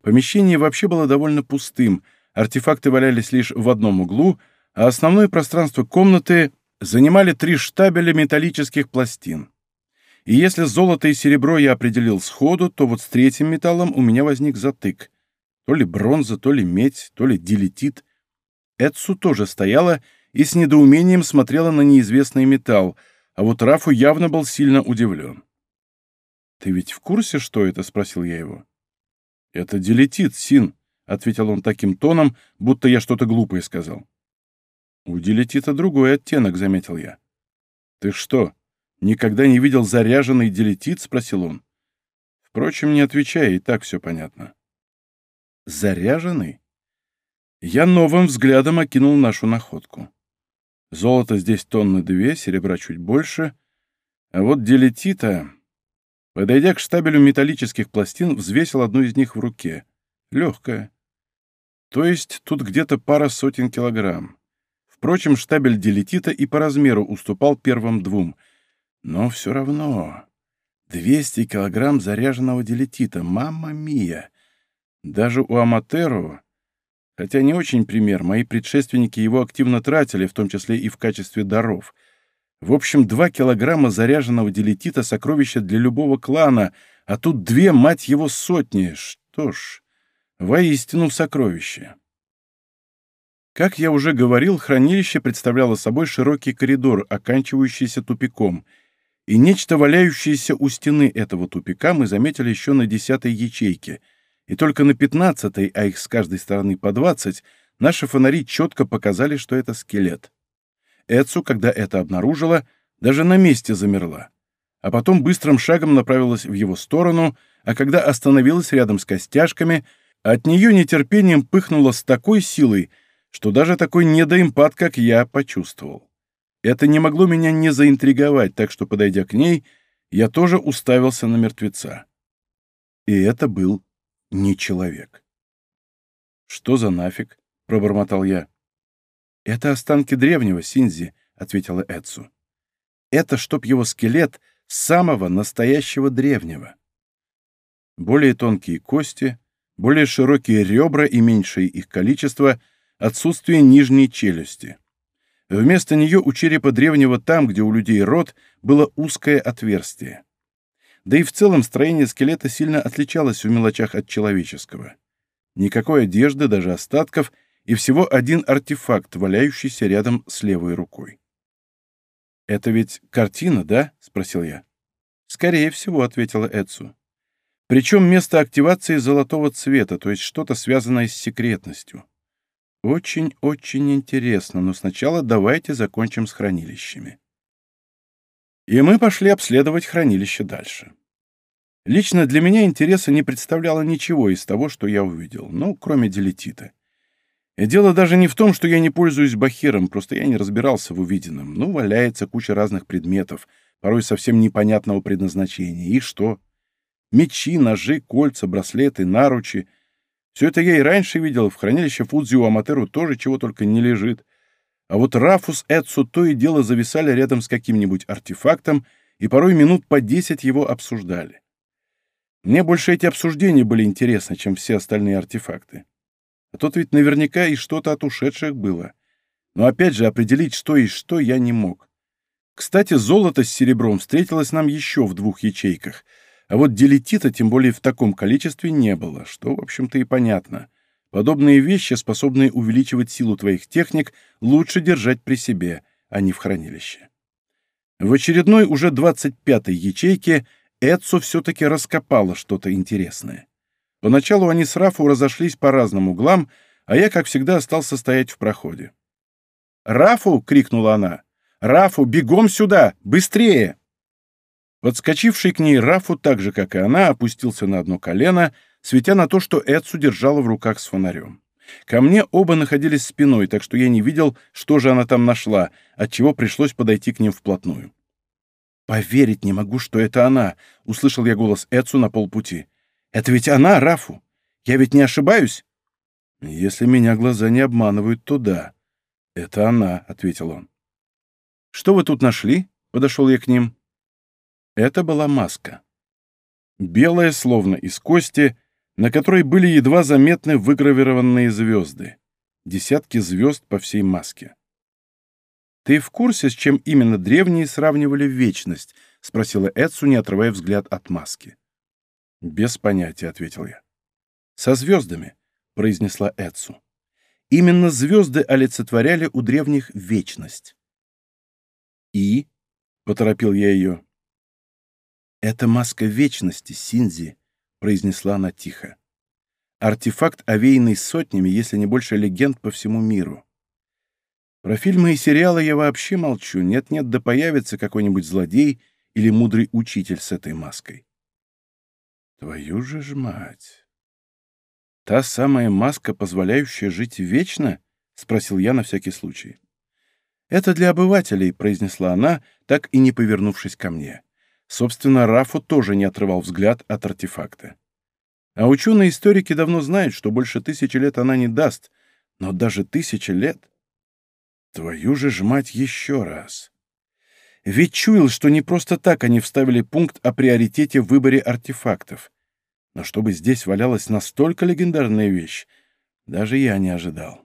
Помещение вообще было довольно пустым, артефакты валялись лишь в одном углу, а основное пространство комнаты занимали три штабеля металлических пластин. И если золото и серебро я определил сходу, то вот с третьим металлом у меня возник затык — то ли бронза, то ли медь, то ли дилетит. Эдсу тоже стояла и с недоумением смотрела на неизвестный металл, а вот Рафу явно был сильно удивлен. «Ты ведь в курсе, что это?» — спросил я его. «Это дилетит, Син», — ответил он таким тоном, будто я что-то глупое сказал. «У дилетита другой оттенок», — заметил я. «Ты что, никогда не видел заряженный дилетит?» — спросил он. Впрочем, не отвечай, и так все понятно. Заряженный? Я новым взглядом окинул нашу находку. Золото здесь тонны две, серебра чуть больше. А вот делетита... Подойдя к штабелю металлических пластин, взвесил одну из них в руке. Легкая. То есть тут где-то пара сотен килограмм. Впрочем, штабель делетита и по размеру уступал первым двум. Но все равно... 200 килограмм заряженного делетита. Мамма мия! Даже у Аматеру, хотя не очень пример, мои предшественники его активно тратили, в том числе и в качестве даров. В общем, два килограмма заряженного делетита — сокровища для любого клана, а тут две, мать его, сотни. Что ж, воистину сокровище. Как я уже говорил, хранилище представляло собой широкий коридор, оканчивающийся тупиком, и нечто, валяющееся у стены этого тупика, мы заметили еще на десятой ячейке — и только на пятнадцатой, а их с каждой стороны по двадцать, наши фонари четко показали, что это скелет. Эцу, когда это обнаружила, даже на месте замерла, а потом быстрым шагом направилась в его сторону, а когда остановилась рядом с костяшками, от нее нетерпением пыхнуло с такой силой, что даже такой недоимпат, как я, почувствовал. Это не могло меня не заинтриговать, так что, подойдя к ней, я тоже уставился на мертвеца. И это был не человек. «Что за нафиг?» — пробормотал я. «Это останки древнего, Синзи», — ответила Эдсу. «Это чтоб его скелет самого настоящего древнего. Более тонкие кости, более широкие ребра и меньшее их количество, отсутствие нижней челюсти. Вместо нее у черепа древнего там, где у людей рот, было узкое отверстие. Да и в целом строение скелета сильно отличалось в мелочах от человеческого. Никакой одежды, даже остатков, и всего один артефакт, валяющийся рядом с левой рукой. «Это ведь картина, да?» — спросил я. «Скорее всего», — ответила Эдсу. «Причем место активации золотого цвета, то есть что-то связанное с секретностью. Очень-очень интересно, но сначала давайте закончим с хранилищами». И мы пошли обследовать хранилище дальше. Лично для меня интереса не представляло ничего из того, что я увидел, ну, кроме делетита. И дело даже не в том, что я не пользуюсь бахиром, просто я не разбирался в увиденном. Ну, валяется куча разных предметов, порой совсем непонятного предназначения. И что? Мечи, ножи, кольца, браслеты, наручи. Все это я и раньше видел, в хранилище Фудзио Аматеру тоже чего только не лежит. А вот Рафус Эдсу то и дело зависали рядом с каким-нибудь артефактом, и порой минут по десять его обсуждали. Мне больше эти обсуждения были интересны, чем все остальные артефакты. А тут ведь наверняка и что-то от ушедших было. Но опять же, определить, что и что, я не мог. Кстати, золото с серебром встретилось нам еще в двух ячейках, а вот делетита, тем более в таком количестве, не было, что, в общем-то, и понятно. Подобные вещи, способные увеличивать силу твоих техник, лучше держать при себе, а не в хранилище. В очередной, уже 25-й ячейке Эдсу все-таки раскопала что-то интересное. Поначалу они с Рафу разошлись по разным углам, а я, как всегда, остался стоять в проходе. «Рафу!» — крикнула она. «Рафу, бегом сюда! Быстрее!» Подскочивший к ней Рафу, так же, как и она, опустился на одно колено, светя на то, что Эдсу держала в руках с фонарем. Ко мне оба находились спиной, так что я не видел, что же она там нашла, отчего пришлось подойти к ним вплотную. «Поверить не могу, что это она!» — услышал я голос Эцу на полпути. «Это ведь она, Рафу! Я ведь не ошибаюсь?» «Если меня глаза не обманывают, то да. Это она», — ответил он. «Что вы тут нашли?» — подошел я к ним. Это была маска. Белая, словно из кости, на которой были едва заметны выгравированные звезды. Десятки звезд по всей маске. «Ты в курсе, с чем именно древние сравнивали вечность?» — спросила Эдсу, не отрывая взгляд от маски. «Без понятия», — ответил я. «Со звездами», — произнесла Эдсу. «Именно звезды олицетворяли у древних вечность». «И?» — поторопил я ее. «Это маска вечности, Синзи», — произнесла она тихо. «Артефакт, овеянный сотнями, если не больше легенд по всему миру. Про фильмы и сериалы я вообще молчу. Нет-нет, да появится какой-нибудь злодей или мудрый учитель с этой маской. Твою же ж мать! Та самая маска, позволяющая жить вечно? Спросил я на всякий случай. Это для обывателей, произнесла она, так и не повернувшись ко мне. Собственно, Рафу тоже не отрывал взгляд от артефакта. А ученые-историки давно знают, что больше тысячи лет она не даст, но даже тысячи лет... Твою же ж мать еще раз. Ведь чуял, что не просто так они вставили пункт о приоритете в выборе артефактов. Но чтобы здесь валялась настолько легендарная вещь, даже я не ожидал.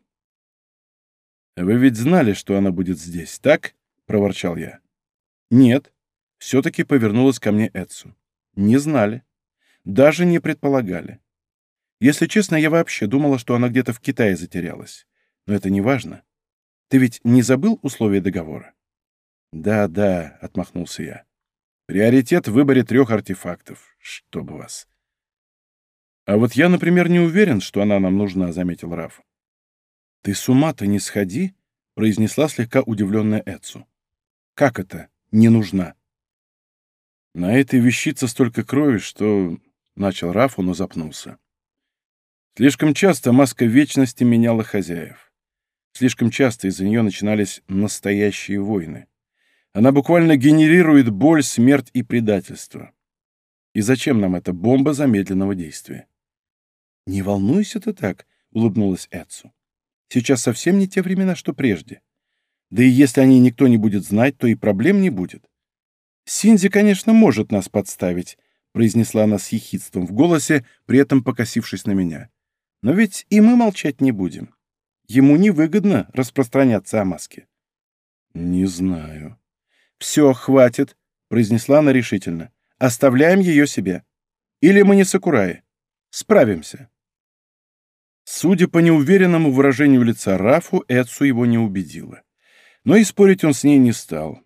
«Вы ведь знали, что она будет здесь, так?» — проворчал я. «Нет», — все-таки повернулась ко мне Эдсу. «Не знали. Даже не предполагали. Если честно, я вообще думала, что она где-то в Китае затерялась. Но это не важно. Ты ведь не забыл условия договора? Да, да, отмахнулся я. Приоритет в выборе трех артефактов. Чтоб вас. А вот я, например, не уверен, что она нам нужна, заметил Раф. Ты с ума-то не сходи, произнесла слегка удивленная Эцу. Как это не нужна? На этой вещице столько крови, что... Начал Рафу, но запнулся. Слишком часто маска вечности меняла хозяев. Слишком часто из-за нее начинались настоящие войны. Она буквально генерирует боль, смерть и предательство. И зачем нам эта бомба замедленного действия? «Не волнуйся ты так», — улыбнулась Эдсу. «Сейчас совсем не те времена, что прежде. Да и если о ней никто не будет знать, то и проблем не будет. Синзи, конечно, может нас подставить», — произнесла она с ехидством в голосе, при этом покосившись на меня. «Но ведь и мы молчать не будем. Ему невыгодно распространяться о маске. «Не знаю». «Все, хватит», — произнесла она решительно. «Оставляем ее себе. Или мы не Сакураи. Справимся». Судя по неуверенному выражению лица Рафу, Эцу его не убедила. Но и спорить он с ней не стал.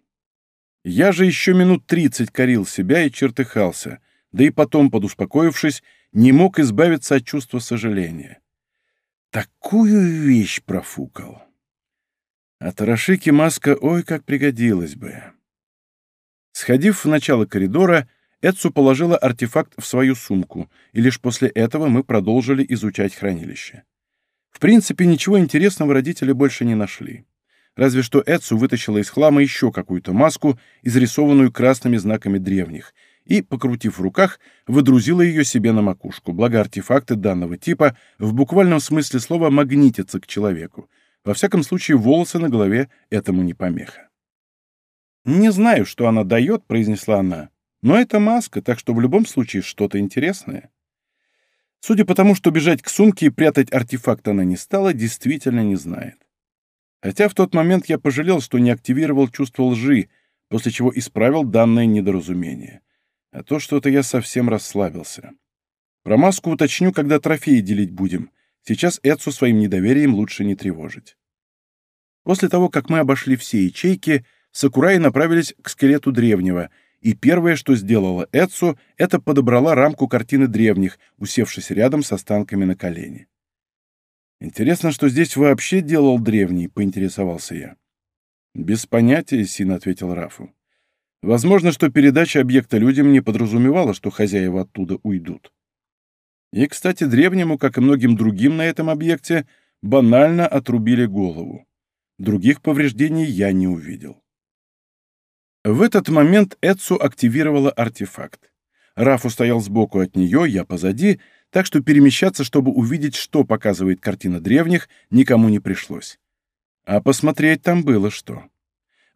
Я же еще минут тридцать корил себя и чертыхался, да и потом, подуспокоившись, не мог избавиться от чувства сожаления. Такую вещь профукал. А Тарашике маска ой как пригодилась бы. Сходив в начало коридора, Эдсу положила артефакт в свою сумку, и лишь после этого мы продолжили изучать хранилище. В принципе, ничего интересного родители больше не нашли. Разве что Эдсу вытащила из хлама еще какую-то маску, изрисованную красными знаками древних — и, покрутив в руках, выдрузила ее себе на макушку, благо артефакты данного типа в буквальном смысле слова магнитятся к человеку. Во всяком случае, волосы на голове этому не помеха. «Не знаю, что она дает», — произнесла она, — «но это маска, так что в любом случае что-то интересное». Судя по тому, что бежать к сумке и прятать артефакт она не стала, действительно не знает. Хотя в тот момент я пожалел, что не активировал чувство лжи, после чего исправил данное недоразумение. А то что-то я совсем расслабился. Про маску уточню, когда трофеи делить будем. сейчас Эцу своим недоверием лучше не тревожить. После того, как мы обошли все ячейки, Сакураи направились к скелету древнего, и первое, что сделала Эцу, это подобрала рамку картины древних, усевшись рядом с останками на колени. «Интересно, что здесь вообще делал древний?» — поинтересовался я. «Без понятия», — Син ответил Рафу. «Возможно, что передача объекта людям не подразумевала, что хозяева оттуда уйдут. И, кстати, древнему, как и многим другим на этом объекте, банально отрубили голову. Других повреждений я не увидел. В этот момент Эцу активировала артефакт. Рафу стоял сбоку от нее, я позади, так что перемещаться, чтобы увидеть, что показывает картина древних, никому не пришлось. А посмотреть там было что.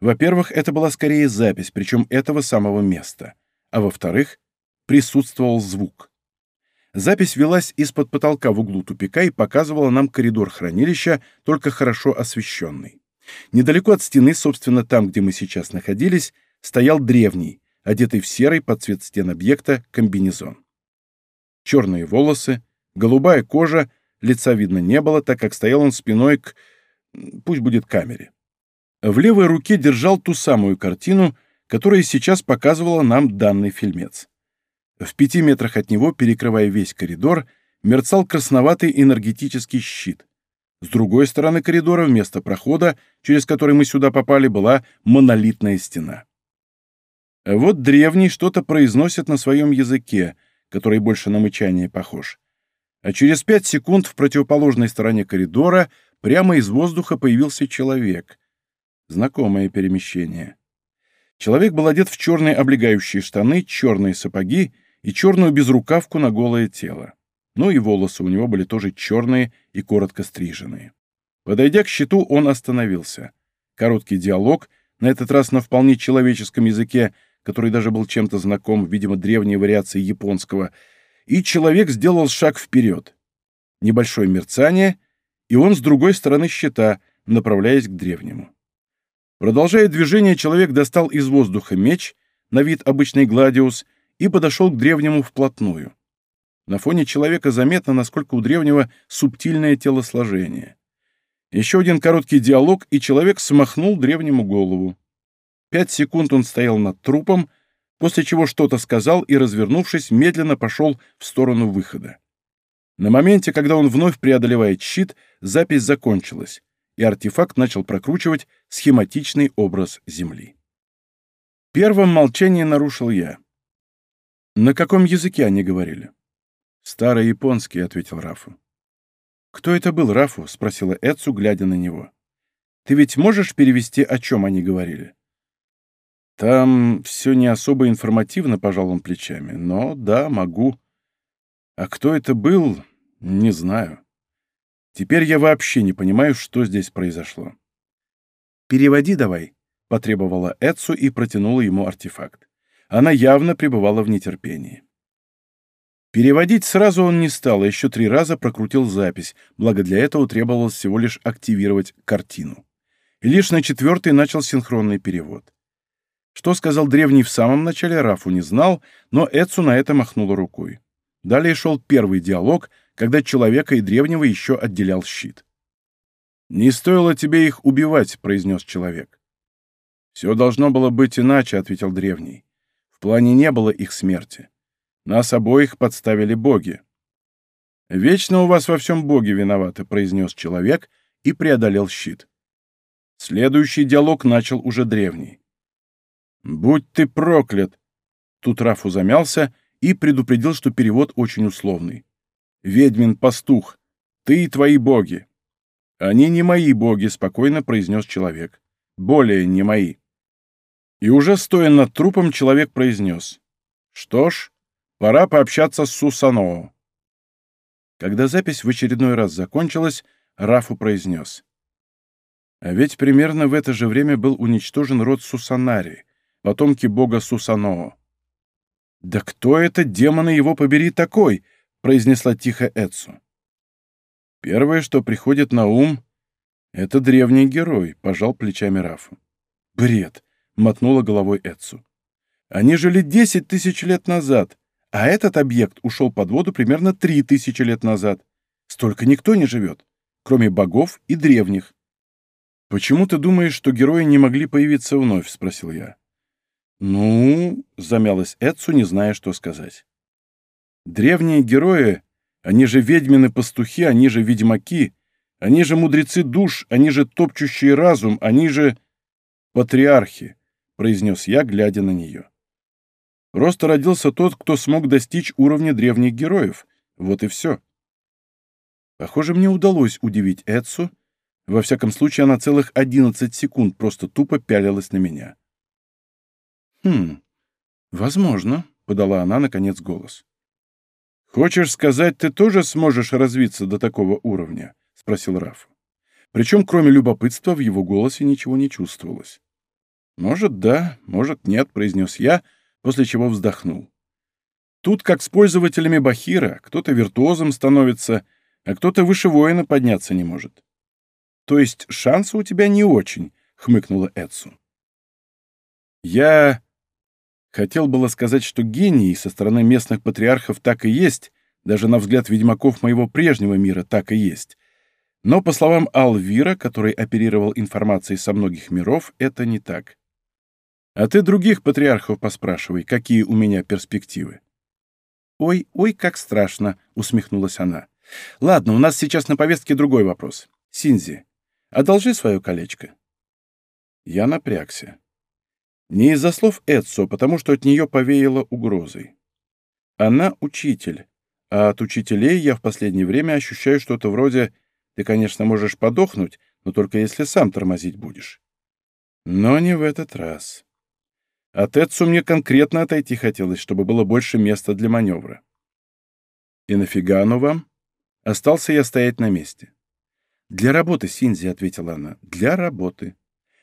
Во-первых, это была скорее запись, причем этого самого места. А во-вторых, присутствовал звук. Запись велась из-под потолка в углу тупика и показывала нам коридор хранилища, только хорошо освещенный. Недалеко от стены, собственно, там, где мы сейчас находились, стоял древний, одетый в серый под цвет стен объекта комбинезон. Черные волосы, голубая кожа, лица видно не было, так как стоял он спиной к... пусть будет камере. В левой руке держал ту самую картину, которая сейчас показывала нам данный фильмец. В пяти метрах от него, перекрывая весь коридор, мерцал красноватый энергетический щит. С другой стороны коридора, вместо прохода, через который мы сюда попали, была монолитная стена. Вот древний что-то произносит на своем языке, который больше на мычание похож. А через пять секунд в противоположной стороне коридора прямо из воздуха появился человек. Знакомое перемещение. Человек был одет в черные облегающие штаны, черные сапоги и черную безрукавку на голое тело. Ну и волосы у него были тоже черные и коротко стриженные. Подойдя к щиту, он остановился. Короткий диалог, на этот раз на вполне человеческом языке, который даже был чем-то знаком, видимо, древней вариации японского, и человек сделал шаг вперед. Небольшое мерцание, и он с другой стороны щита, направляясь к древнему. Продолжая движение, человек достал из воздуха меч, на вид обычный гладиус, и подошел к древнему вплотную. На фоне человека заметно, насколько у древнего субтильное телосложение. Еще один короткий диалог, и человек смахнул древнему голову. Пять секунд он стоял над трупом, после чего что-то сказал и, развернувшись, медленно пошел в сторону выхода. На моменте, когда он вновь преодолевает щит, запись закончилась, и артефакт начал прокручивать схематичный образ Земли. Первым молчание нарушил я. «На каком языке они говорили?» «Старый японский», — ответил Рафу. «Кто это был, Рафу?» — спросила Эцу, глядя на него. «Ты ведь можешь перевести, о чем они говорили?» «Там все не особо информативно», — пожал он плечами. «Но да, могу. А кто это был, не знаю. Теперь я вообще не понимаю, что здесь произошло». «Переводи давай», — потребовала Эцу и протянула ему артефакт. Она явно пребывала в нетерпении. Переводить сразу он не стал, а еще три раза прокрутил запись, благо для этого требовалось всего лишь активировать картину. И лишь на четвертый начал синхронный перевод. Что сказал древний в самом начале, Рафу не знал, но Эцу на это махнула рукой. Далее шел первый диалог, когда человека и древнего еще отделял щит. «Не стоило тебе их убивать», — произнес человек. «Все должно было быть иначе», — ответил древний плане не было их смерти. Нас обоих подставили боги. «Вечно у вас во всем боги виноваты», — произнес человек и преодолел щит. Следующий диалог начал уже древний. «Будь ты проклят!» Тут Рафу замялся и предупредил, что перевод очень условный. «Ведьмин пастух, ты и твои боги». «Они не мои боги», — спокойно произнес человек. «Более не мои». И уже стоя над трупом, человек произнес. «Что ж, пора пообщаться с Сусаноо». Когда запись в очередной раз закончилась, Рафу произнес. А ведь примерно в это же время был уничтожен род Сусанари, потомки бога Сусаноо. «Да кто это, демона его побери, такой?» — произнесла тихо Эцу. «Первое, что приходит на ум, — это древний герой», — пожал плечами Рафу. «Бред! — мотнула головой Эдсу. «Они жили десять тысяч лет назад, а этот объект ушел под воду примерно три тысячи лет назад. столько никто не живет, кроме богов и древних. «Почему ты думаешь, что герои не могли появиться вновь?» — спросил я. «Ну...» — замялась Эдсу, не зная, что сказать. «Древние герои, они же ведьмины-пастухи, они же ведьмаки, они же мудрецы душ, они же топчущие разум, они же патриархи», — произнес я, глядя на нее. «Просто родился тот, кто смог достичь уровня древних героев. Вот и все». Похоже, мне удалось удивить Эдсу. Во всяком случае, она целых одиннадцать секунд просто тупо пялилась на меня. «Хм, возможно», — подала она, наконец, голос. «Хочешь сказать, ты тоже сможешь развиться до такого уровня?» — спросил Раф. Причем, кроме любопытства, в его голосе ничего не чувствовалось. «Может, да, может, нет», — произнес я, после чего вздохнул. «Тут, как с пользователями Бахира, кто-то виртуозом становится, а кто-то выше воина подняться не может. То есть шансы у тебя не очень, хмыкнула Эдсу. Я хотел было сказать, что гений со стороны местных патриархов так и есть, даже на взгляд ведьмаков моего прежнего мира так и есть. Но, по словам Алвира, который оперировал информацией со многих миров, это не так. А ты других патриархов поспрашивай, какие у меня перспективы. «Ой, ой, как страшно!» — усмехнулась она. Ладно, у нас сейчас на повестке другой вопрос. Синзи, одолжи свое колечко. Я напрягся. Не из-за слов Эдсо, потому что от нее повеяло угрозой. Она учитель, а от учителей я в последнее время ощущаю что-то вроде «ты, конечно, можешь подохнуть, но только если сам тормозить будешь». Но не в этот раз. От Эдсу мне конкретно отойти хотелось, чтобы было больше места для маневра. «И нафига оно вам?» Остался я стоять на месте. «Для работы, Синзи», — ответила она, — «для работы.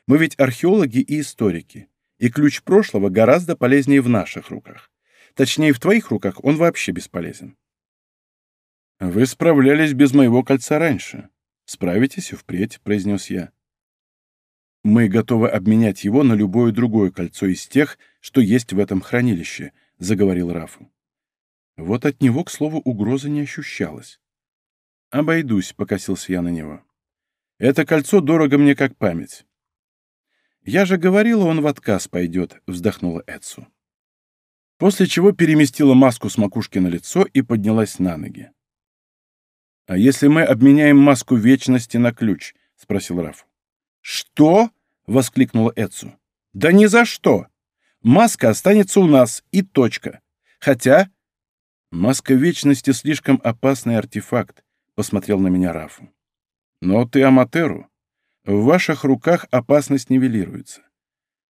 Мы ведь археологи и историки, и ключ прошлого гораздо полезнее в наших руках. Точнее, в твоих руках он вообще бесполезен». «Вы справлялись без моего кольца раньше. Справитесь и впредь», — произнес я. «Мы готовы обменять его на любое другое кольцо из тех, что есть в этом хранилище», — заговорил Рафу. Вот от него, к слову, угрозы не ощущалось. «Обойдусь», — покосился я на него. «Это кольцо дорого мне как память». «Я же говорила, он в отказ пойдет», — вздохнула Эдсу. После чего переместила маску с макушки на лицо и поднялась на ноги. «А если мы обменяем маску вечности на ключ?» — спросил Раф. «Что?» — воскликнула Эдсу. «Да ни за что! Маска останется у нас, и точка. Хотя...» «Маска вечности — слишком опасный артефакт. — посмотрел на меня Рафу. «Но ты Аматеру. В ваших руках опасность нивелируется.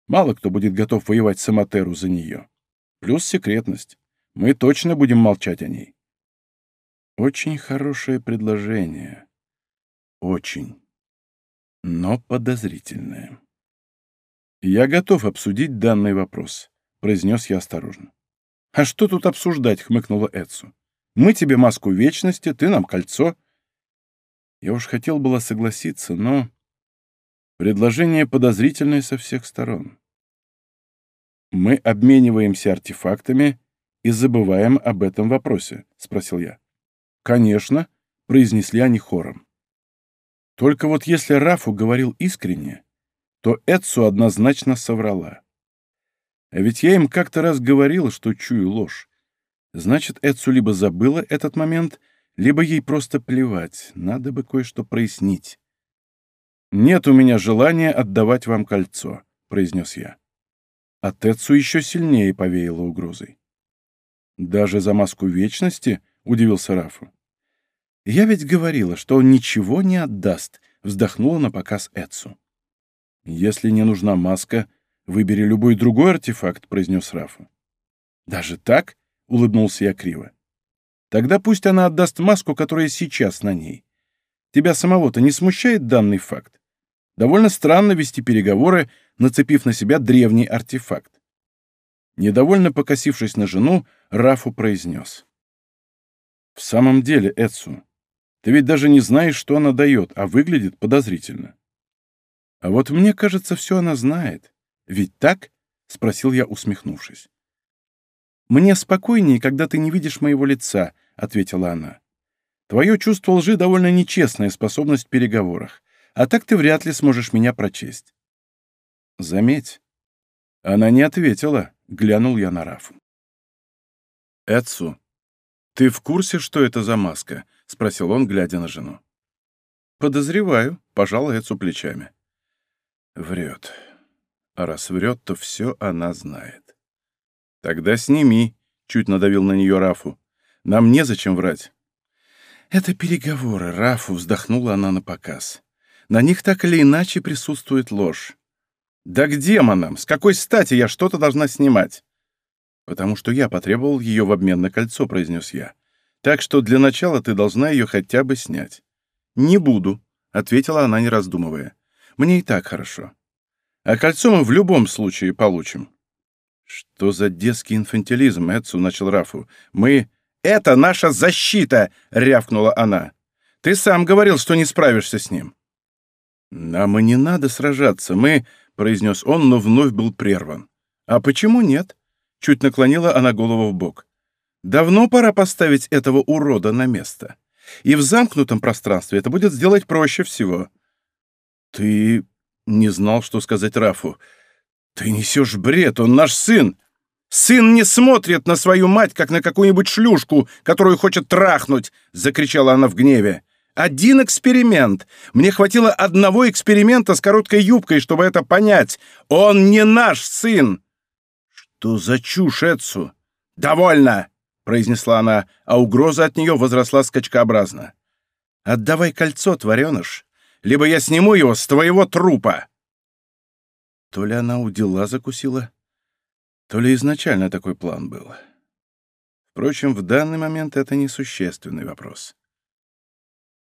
Мало кто будет готов воевать с Аматеру за нее. Плюс секретность. Мы точно будем молчать о ней». «Очень хорошее предложение. Очень. Но подозрительное». «Я готов обсудить данный вопрос», — произнес я осторожно. «А что тут обсуждать?» — хмыкнула Эдсу. Мы тебе маску вечности, ты нам кольцо. Я уж хотел было согласиться, но... Предложение подозрительное со всех сторон. Мы обмениваемся артефактами и забываем об этом вопросе, — спросил я. Конечно, — произнесли они хором. Только вот если Рафу говорил искренне, то Эдсу однозначно соврала. А ведь я им как-то раз говорил, что чую ложь. Значит, Эдсу либо забыла этот момент, либо ей просто плевать. Надо бы кое-что прояснить. «Нет у меня желания отдавать вам кольцо», — произнес я. А Тецу еще сильнее повеяло угрозой. «Даже за маску вечности?» — удивился Рафу. «Я ведь говорила, что он ничего не отдаст», — вздохнула на показ Эцу. «Если не нужна маска, выбери любой другой артефакт», — произнес Рафу. «Даже так?» — улыбнулся я криво. «Тогда пусть она отдаст маску, которая сейчас на ней. Тебя самого-то не смущает данный факт? Довольно странно вести переговоры, нацепив на себя древний артефакт». Недовольно покосившись на жену, Рафу произнес. «В самом деле, Эцу, ты ведь даже не знаешь, что она дает, а выглядит подозрительно». «А вот мне кажется, все она знает. Ведь так?» — спросил я, усмехнувшись. «Мне спокойнее, когда ты не видишь моего лица», — ответила она. Твое чувство лжи довольно нечестная способность в переговорах, а так ты вряд ли сможешь меня прочесть. Заметь, она не ответила, глянул я на Рафу. Эцу, ты в курсе, что это за маска? спросил он, глядя на жену. Подозреваю, пожала Эцу плечами. Врет. А раз врет, то все она знает. Тогда сними, чуть надавил на нее Рафу. Нам незачем врать. Это переговоры, Рафу, вздохнула она на показ. На них так или иначе присутствует ложь. Да к демонам! С какой стати я что-то должна снимать? Потому что я потребовал ее в обмен на кольцо, произнес я. Так что для начала ты должна ее хотя бы снять. Не буду, ответила она, не раздумывая. Мне и так хорошо. А кольцо мы в любом случае получим. Что за детский инфантилизм, Эдсу, начал Рафу. Мы... Это наша защита, рявкнула она. Ты сам говорил, что не справишься с ним. Нам и не надо сражаться. Мы... — произнес он, но вновь был прерван. «А почему нет?» — чуть наклонила она голову в бок. «Давно пора поставить этого урода на место. И в замкнутом пространстве это будет сделать проще всего». «Ты не знал, что сказать Рафу. Ты несешь бред, он наш сын!» «Сын не смотрит на свою мать, как на какую-нибудь шлюшку, которую хочет трахнуть!» — закричала она в гневе. Один эксперимент. Мне хватило одного эксперимента с короткой юбкой, чтобы это понять. Он не наш сын. Что за чушь, Эдсу? Довольно, произнесла она, а угроза от нее возросла скачкообразно. Отдавай кольцо, твареныш, либо я сниму его с твоего трупа. То ли она у дела закусила, то ли изначально такой план был. Впрочем, в данный момент это несущественный вопрос.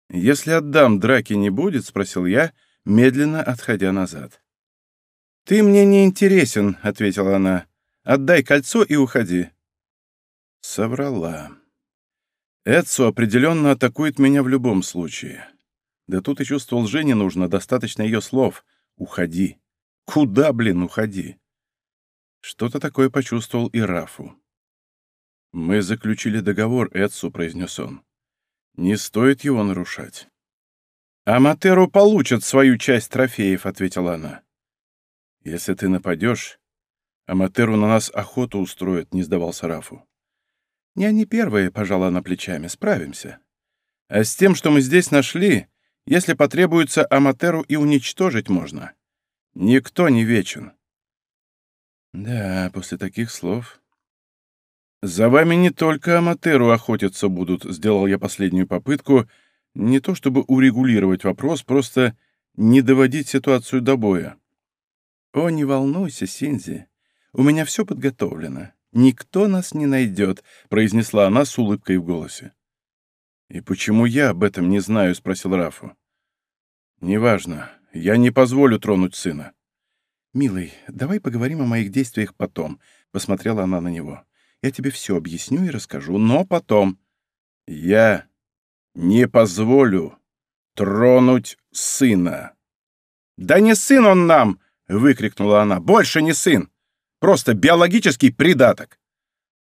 «Если отдам, драки не будет?» — спросил я, медленно отходя назад. «Ты мне не интересен», — ответила она. «Отдай кольцо и уходи». Соврала. Эдсо определенно атакует меня в любом случае. Да тут и чувство лжи не нужно, достаточно ее слов. «Уходи». Куда, блин, уходи? Что-то такое почувствовал и Рафу. «Мы заключили договор, Эдсу», — произнес он. Не стоит его нарушать. «Аматеру получат свою часть трофеев», — ответила она. «Если ты нападешь, Аматеру на нас охоту устроит», — не сдавался Рафу. «Не они первые», — пожала она плечами, — «справимся. А с тем, что мы здесь нашли, если потребуется, Аматеру и уничтожить можно. Никто не вечен». Да, после таких слов «За вами не только Аматеру охотиться будут», — сделал я последнюю попытку, не то чтобы урегулировать вопрос, просто не доводить ситуацию до боя. «О, не волнуйся, Синзи, у меня все подготовлено. Никто нас не найдет», — произнесла она с улыбкой в голосе. «И почему я об этом не знаю?» — спросил Рафу. «Неважно. Я не позволю тронуть сына». «Милый, давай поговорим о моих действиях потом», — посмотрела она на него. Я тебе все объясню и расскажу, но потом. Я не позволю тронуть сына. «Да не сын он нам!» — выкрикнула она. «Больше не сын! Просто биологический придаток!»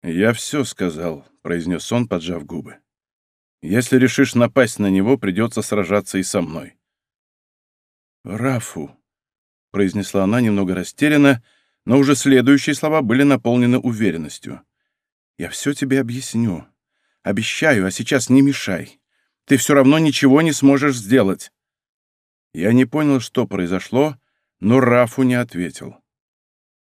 «Я все сказал», — произнес он, поджав губы. «Если решишь напасть на него, придется сражаться и со мной». «Рафу», — произнесла она немного растерянно, но уже следующие слова были наполнены уверенностью. Я все тебе объясню. Обещаю, а сейчас не мешай. Ты все равно ничего не сможешь сделать. Я не понял, что произошло, но Рафу не ответил.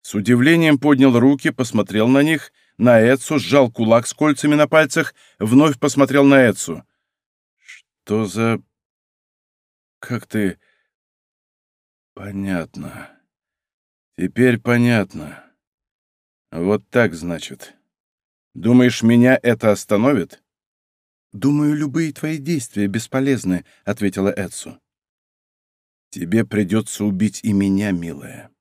С удивлением поднял руки, посмотрел на них, на Эдсу, сжал кулак с кольцами на пальцах, вновь посмотрел на Эдсу. «Что за... как ты...» «Понятно. Теперь понятно. Вот так, значит. Думаешь, меня это остановит?» «Думаю, любые твои действия бесполезны», — ответила Эдсу. «Тебе придется убить и меня, милая.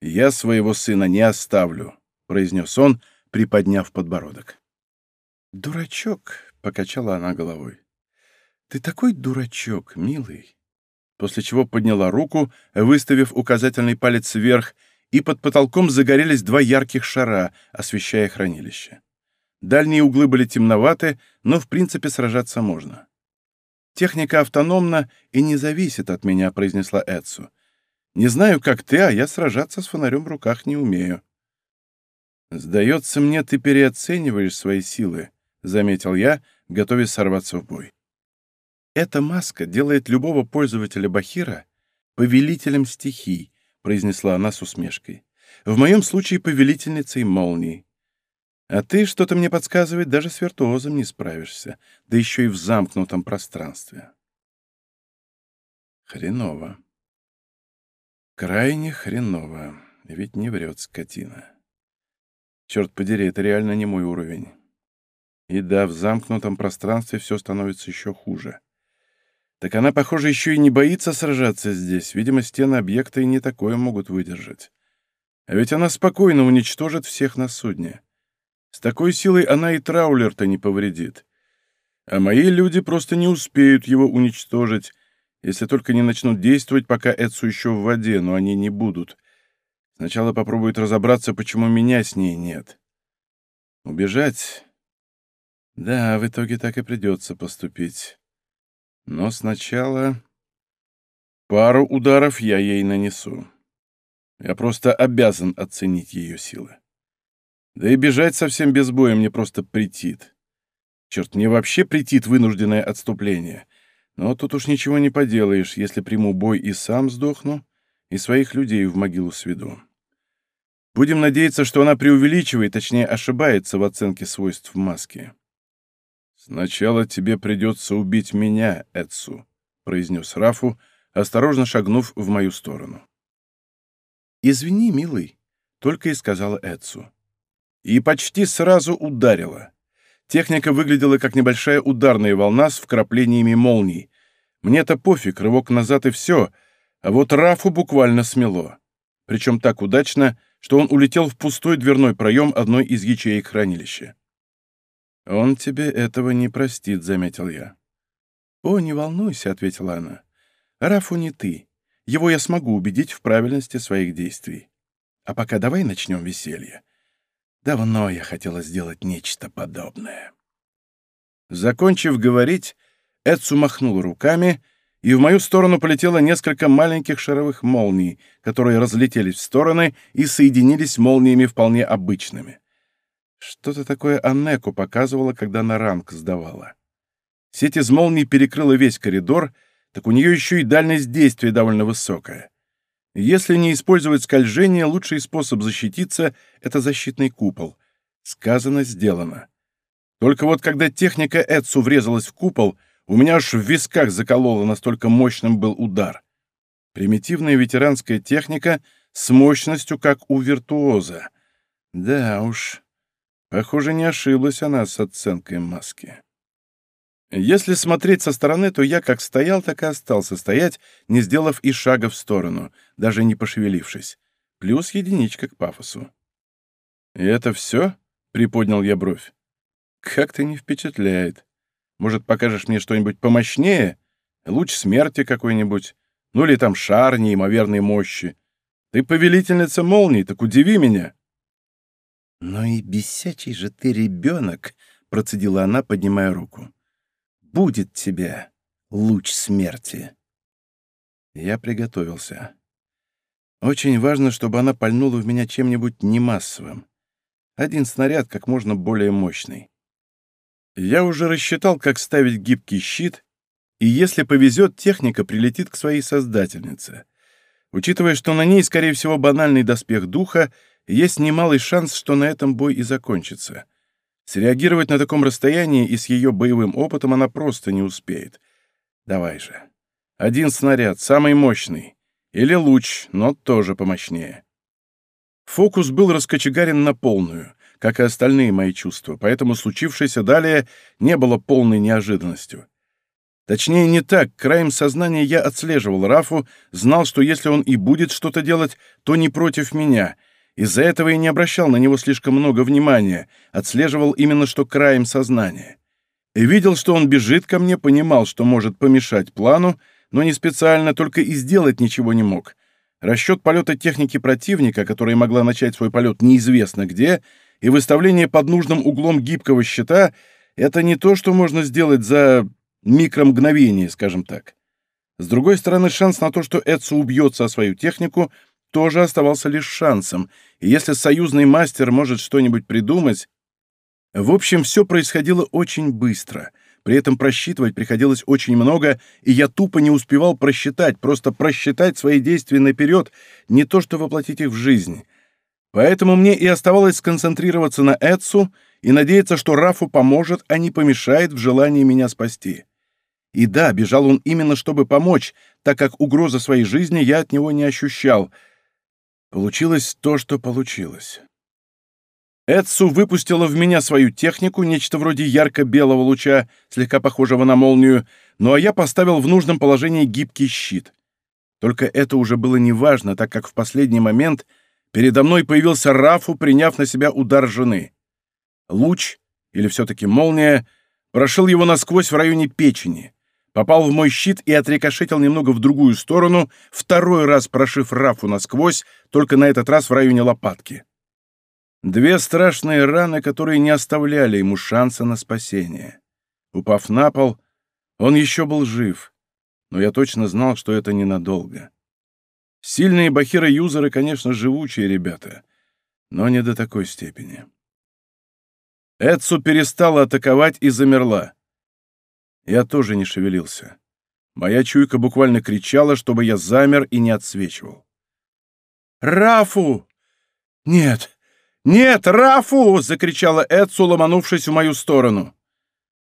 Я своего сына не оставлю», — произнес он, приподняв подбородок. «Дурачок», — покачала она головой. «Ты такой дурачок, милый». После чего подняла руку, выставив указательный палец вверх, и под потолком загорелись два ярких шара, освещая хранилище. Дальние углы были темноваты, но в принципе сражаться можно. «Техника автономна и не зависит от меня», — произнесла Эдсу. «Не знаю, как ты, а я сражаться с фонарем в руках не умею». «Сдается мне, ты переоцениваешь свои силы», — заметил я, готовясь сорваться в бой. «Эта маска делает любого пользователя Бахира повелителем стихий», — произнесла она с усмешкой. «В моем случае повелительницей молнии. А ты, что-то мне подсказывает, даже с виртуозом не справишься, да еще и в замкнутом пространстве». Хреново. Крайне хреново. Ведь не врет скотина. Черт подери, это реально не мой уровень. И да, в замкнутом пространстве все становится еще хуже. Так она, похоже, еще и не боится сражаться здесь. Видимо, стены объекта и не такое могут выдержать. А ведь она спокойно уничтожит всех на судне. С такой силой она и траулер-то не повредит. А мои люди просто не успеют его уничтожить, если только не начнут действовать, пока Эдсу еще в воде, но они не будут. Сначала попробуют разобраться, почему меня с ней нет. Убежать? Да, в итоге так и придется поступить. Но сначала... Пару ударов я ей нанесу. Я просто обязан оценить ее силы. Да и бежать совсем без боя мне просто претит. Черт, мне вообще претит вынужденное отступление. Но тут уж ничего не поделаешь, если приму бой и сам сдохну, и своих людей в могилу сведу. Будем надеяться, что она преувеличивает, точнее ошибается в оценке свойств маски. «Сначала тебе придется убить меня, Эдсу», — произнес Рафу, осторожно шагнув в мою сторону. «Извини, милый», — только и сказала Эдсу. И почти сразу ударила. Техника выглядела как небольшая ударная волна с вкраплениями молний. Мне-то пофиг, рывок назад и все, а вот Рафу буквально смело. Причем так удачно, что он улетел в пустой дверной проем одной из ячеек хранилища. «Он тебе этого не простит», — заметил я. «О, не волнуйся», — ответила она. «Рафу не ты. Его я смогу убедить в правильности своих действий. А пока давай начнем веселье. Давно я хотела сделать нечто подобное». Закончив говорить, Эдсу махнул руками, и в мою сторону полетело несколько маленьких шаровых молний, которые разлетелись в стороны и соединились молниями вполне обычными. Что-то такое Аннеку показывала, когда на ранг сдавала. Сеть из молний перекрыла весь коридор, так у нее еще и дальность действия довольно высокая. Если не использовать скольжение, лучший способ защититься — это защитный купол. Сказано, сделано. Только вот когда техника Эдсу врезалась в купол, у меня аж в висках закололо, настолько мощным был удар. Примитивная ветеранская техника с мощностью, как у виртуоза. Да уж, Похоже, не ошиблась она с оценкой маски. Если смотреть со стороны, то я как стоял, так и остался стоять, не сделав и шага в сторону, даже не пошевелившись. Плюс единичка к пафосу. «И это все?» — приподнял я бровь. «Как-то не впечатляет. Может, покажешь мне что-нибудь помощнее? Луч смерти какой-нибудь? Ну или там шар неимоверной мощи? Ты повелительница молний, так удиви меня!» «Ну и бесячий же ты ребенок!» — процедила она, поднимая руку. «Будет тебе луч смерти!» Я приготовился. Очень важно, чтобы она пальнула в меня чем-нибудь немассовым. Один снаряд как можно более мощный. Я уже рассчитал, как ставить гибкий щит, и если повезет, техника прилетит к своей создательнице. Учитывая, что на ней, скорее всего, банальный доспех духа, есть немалый шанс, что на этом бой и закончится. Среагировать на таком расстоянии и с ее боевым опытом она просто не успеет. Давай же. Один снаряд, самый мощный. Или луч, но тоже помощнее. Фокус был раскочегарен на полную, как и остальные мои чувства, поэтому случившееся далее не было полной неожиданностью. Точнее, не так. Краем сознания я отслеживал Рафу, знал, что если он и будет что-то делать, то не против меня — из-за этого я не обращал на него слишком много внимания, отслеживал именно что краем сознания. И видел, что он бежит ко мне, понимал, что может помешать плану, но не специально, только и сделать ничего не мог. Расчет полета техники противника, которая могла начать свой полет неизвестно где, и выставление под нужным углом гибкого щита — это не то, что можно сделать за микромгновение, скажем так. С другой стороны, шанс на то, что Эдсу убьется о свою технику, тоже оставался лишь шансом, и если союзный мастер может что-нибудь придумать... В общем, все происходило очень быстро. При этом просчитывать приходилось очень много, и я тупо не успевал просчитать, просто просчитать свои действия наперед, не то что воплотить их в жизнь. Поэтому мне и оставалось сконцентрироваться на Эдсу и надеяться, что Рафу поможет, а не помешает в желании меня спасти. И да, бежал он именно чтобы помочь, так как угрозы своей жизни я от него не ощущал. Получилось то, что получилось. Эдсу выпустила в меня свою технику, нечто вроде ярко-белого луча, слегка похожего на молнию, ну а я поставил в нужном положении гибкий щит. Только это уже было неважно, так как в последний момент передо мной появился Рафу, приняв на себя удар жены. Луч, или все-таки молния, прошил его насквозь в районе печени попал в мой щит и отрикошетил немного в другую сторону, второй раз прошив Рафу насквозь, только на этот раз в районе лопатки. Две страшные раны, которые не оставляли ему шанса на спасение. Упав на пол, он еще был жив, но я точно знал, что это ненадолго. Сильные бахиры-юзеры, конечно, живучие ребята, но не до такой степени. Эдсу перестала атаковать и замерла. Я тоже не шевелился. Моя чуйка буквально кричала, чтобы я замер и не отсвечивал. «Рафу! Нет! Нет, Рафу!» — закричала Эдсу, ломанувшись в мою сторону.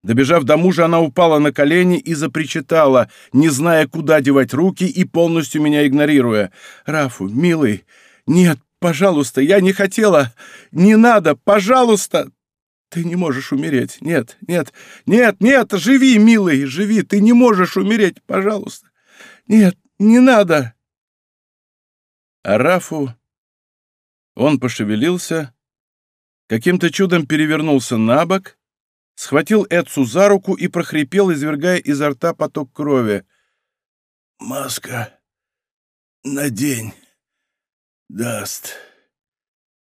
Добежав до мужа, она упала на колени и запричитала, не зная, куда девать руки и полностью меня игнорируя. «Рафу, милый, нет, пожалуйста, я не хотела! Не надо, пожалуйста! Ты не можешь умереть. Нет, нет, нет, нет, живи, милый, живи. Ты не можешь умереть, пожалуйста. Нет, не надо. А Рафу... Он пошевелился, каким-то чудом перевернулся на бок, схватил Эдсу за руку и прохрипел, извергая изо рта поток крови. «Маска на день даст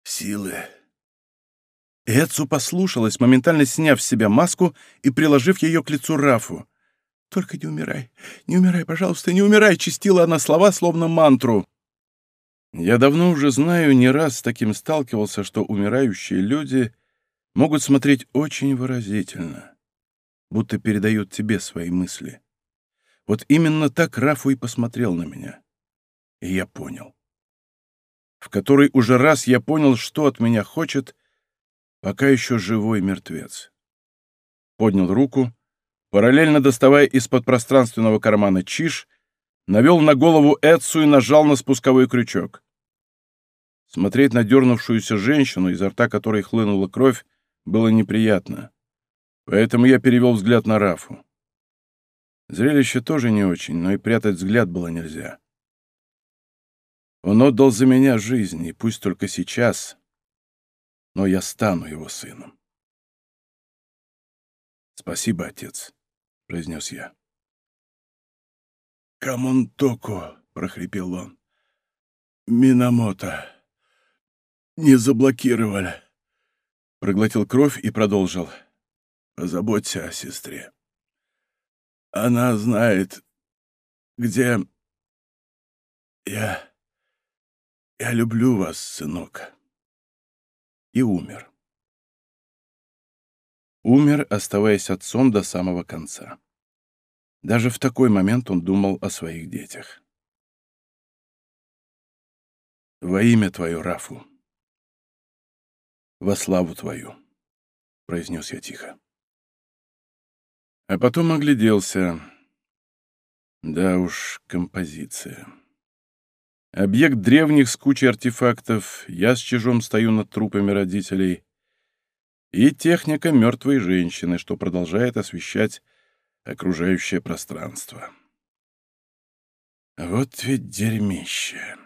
силы». Эдсу послушалась, моментально сняв с себя маску и приложив ее к лицу Рафу. «Только не умирай, не умирай, пожалуйста, не умирай!» — чистила она слова, словно мантру. Я давно уже знаю, не раз с таким сталкивался, что умирающие люди могут смотреть очень выразительно, будто передают тебе свои мысли. Вот именно так Рафу и посмотрел на меня. И я понял. В который уже раз я понял, что от меня хочет — пока еще живой мертвец. Поднял руку, параллельно доставая из-под пространственного кармана чиш, навел на голову Эдсу и нажал на спусковой крючок. Смотреть на дернувшуюся женщину, изо рта которой хлынула кровь, было неприятно. Поэтому я перевел взгляд на Рафу. Зрелище тоже не очень, но и прятать взгляд было нельзя. Он отдал за меня жизнь, и пусть только сейчас, но я стану его сыном. «Спасибо, отец», — произнес я. «Камонтоко», — прохрипел он. «Минамото. Не заблокировали». Проглотил кровь и продолжил. «Позаботься о сестре. Она знает, где... Я... Я люблю вас, сынок» и умер. Умер, оставаясь отцом до самого конца. Даже в такой момент он думал о своих детях. «Во имя Твое, Рафу! Во славу Твою!» — произнес я тихо. А потом огляделся. Да уж, композиция. Объект древних с кучей артефактов, я с чижом стою над трупами родителей. И техника мертвой женщины, что продолжает освещать окружающее пространство. Вот ведь дерьмище.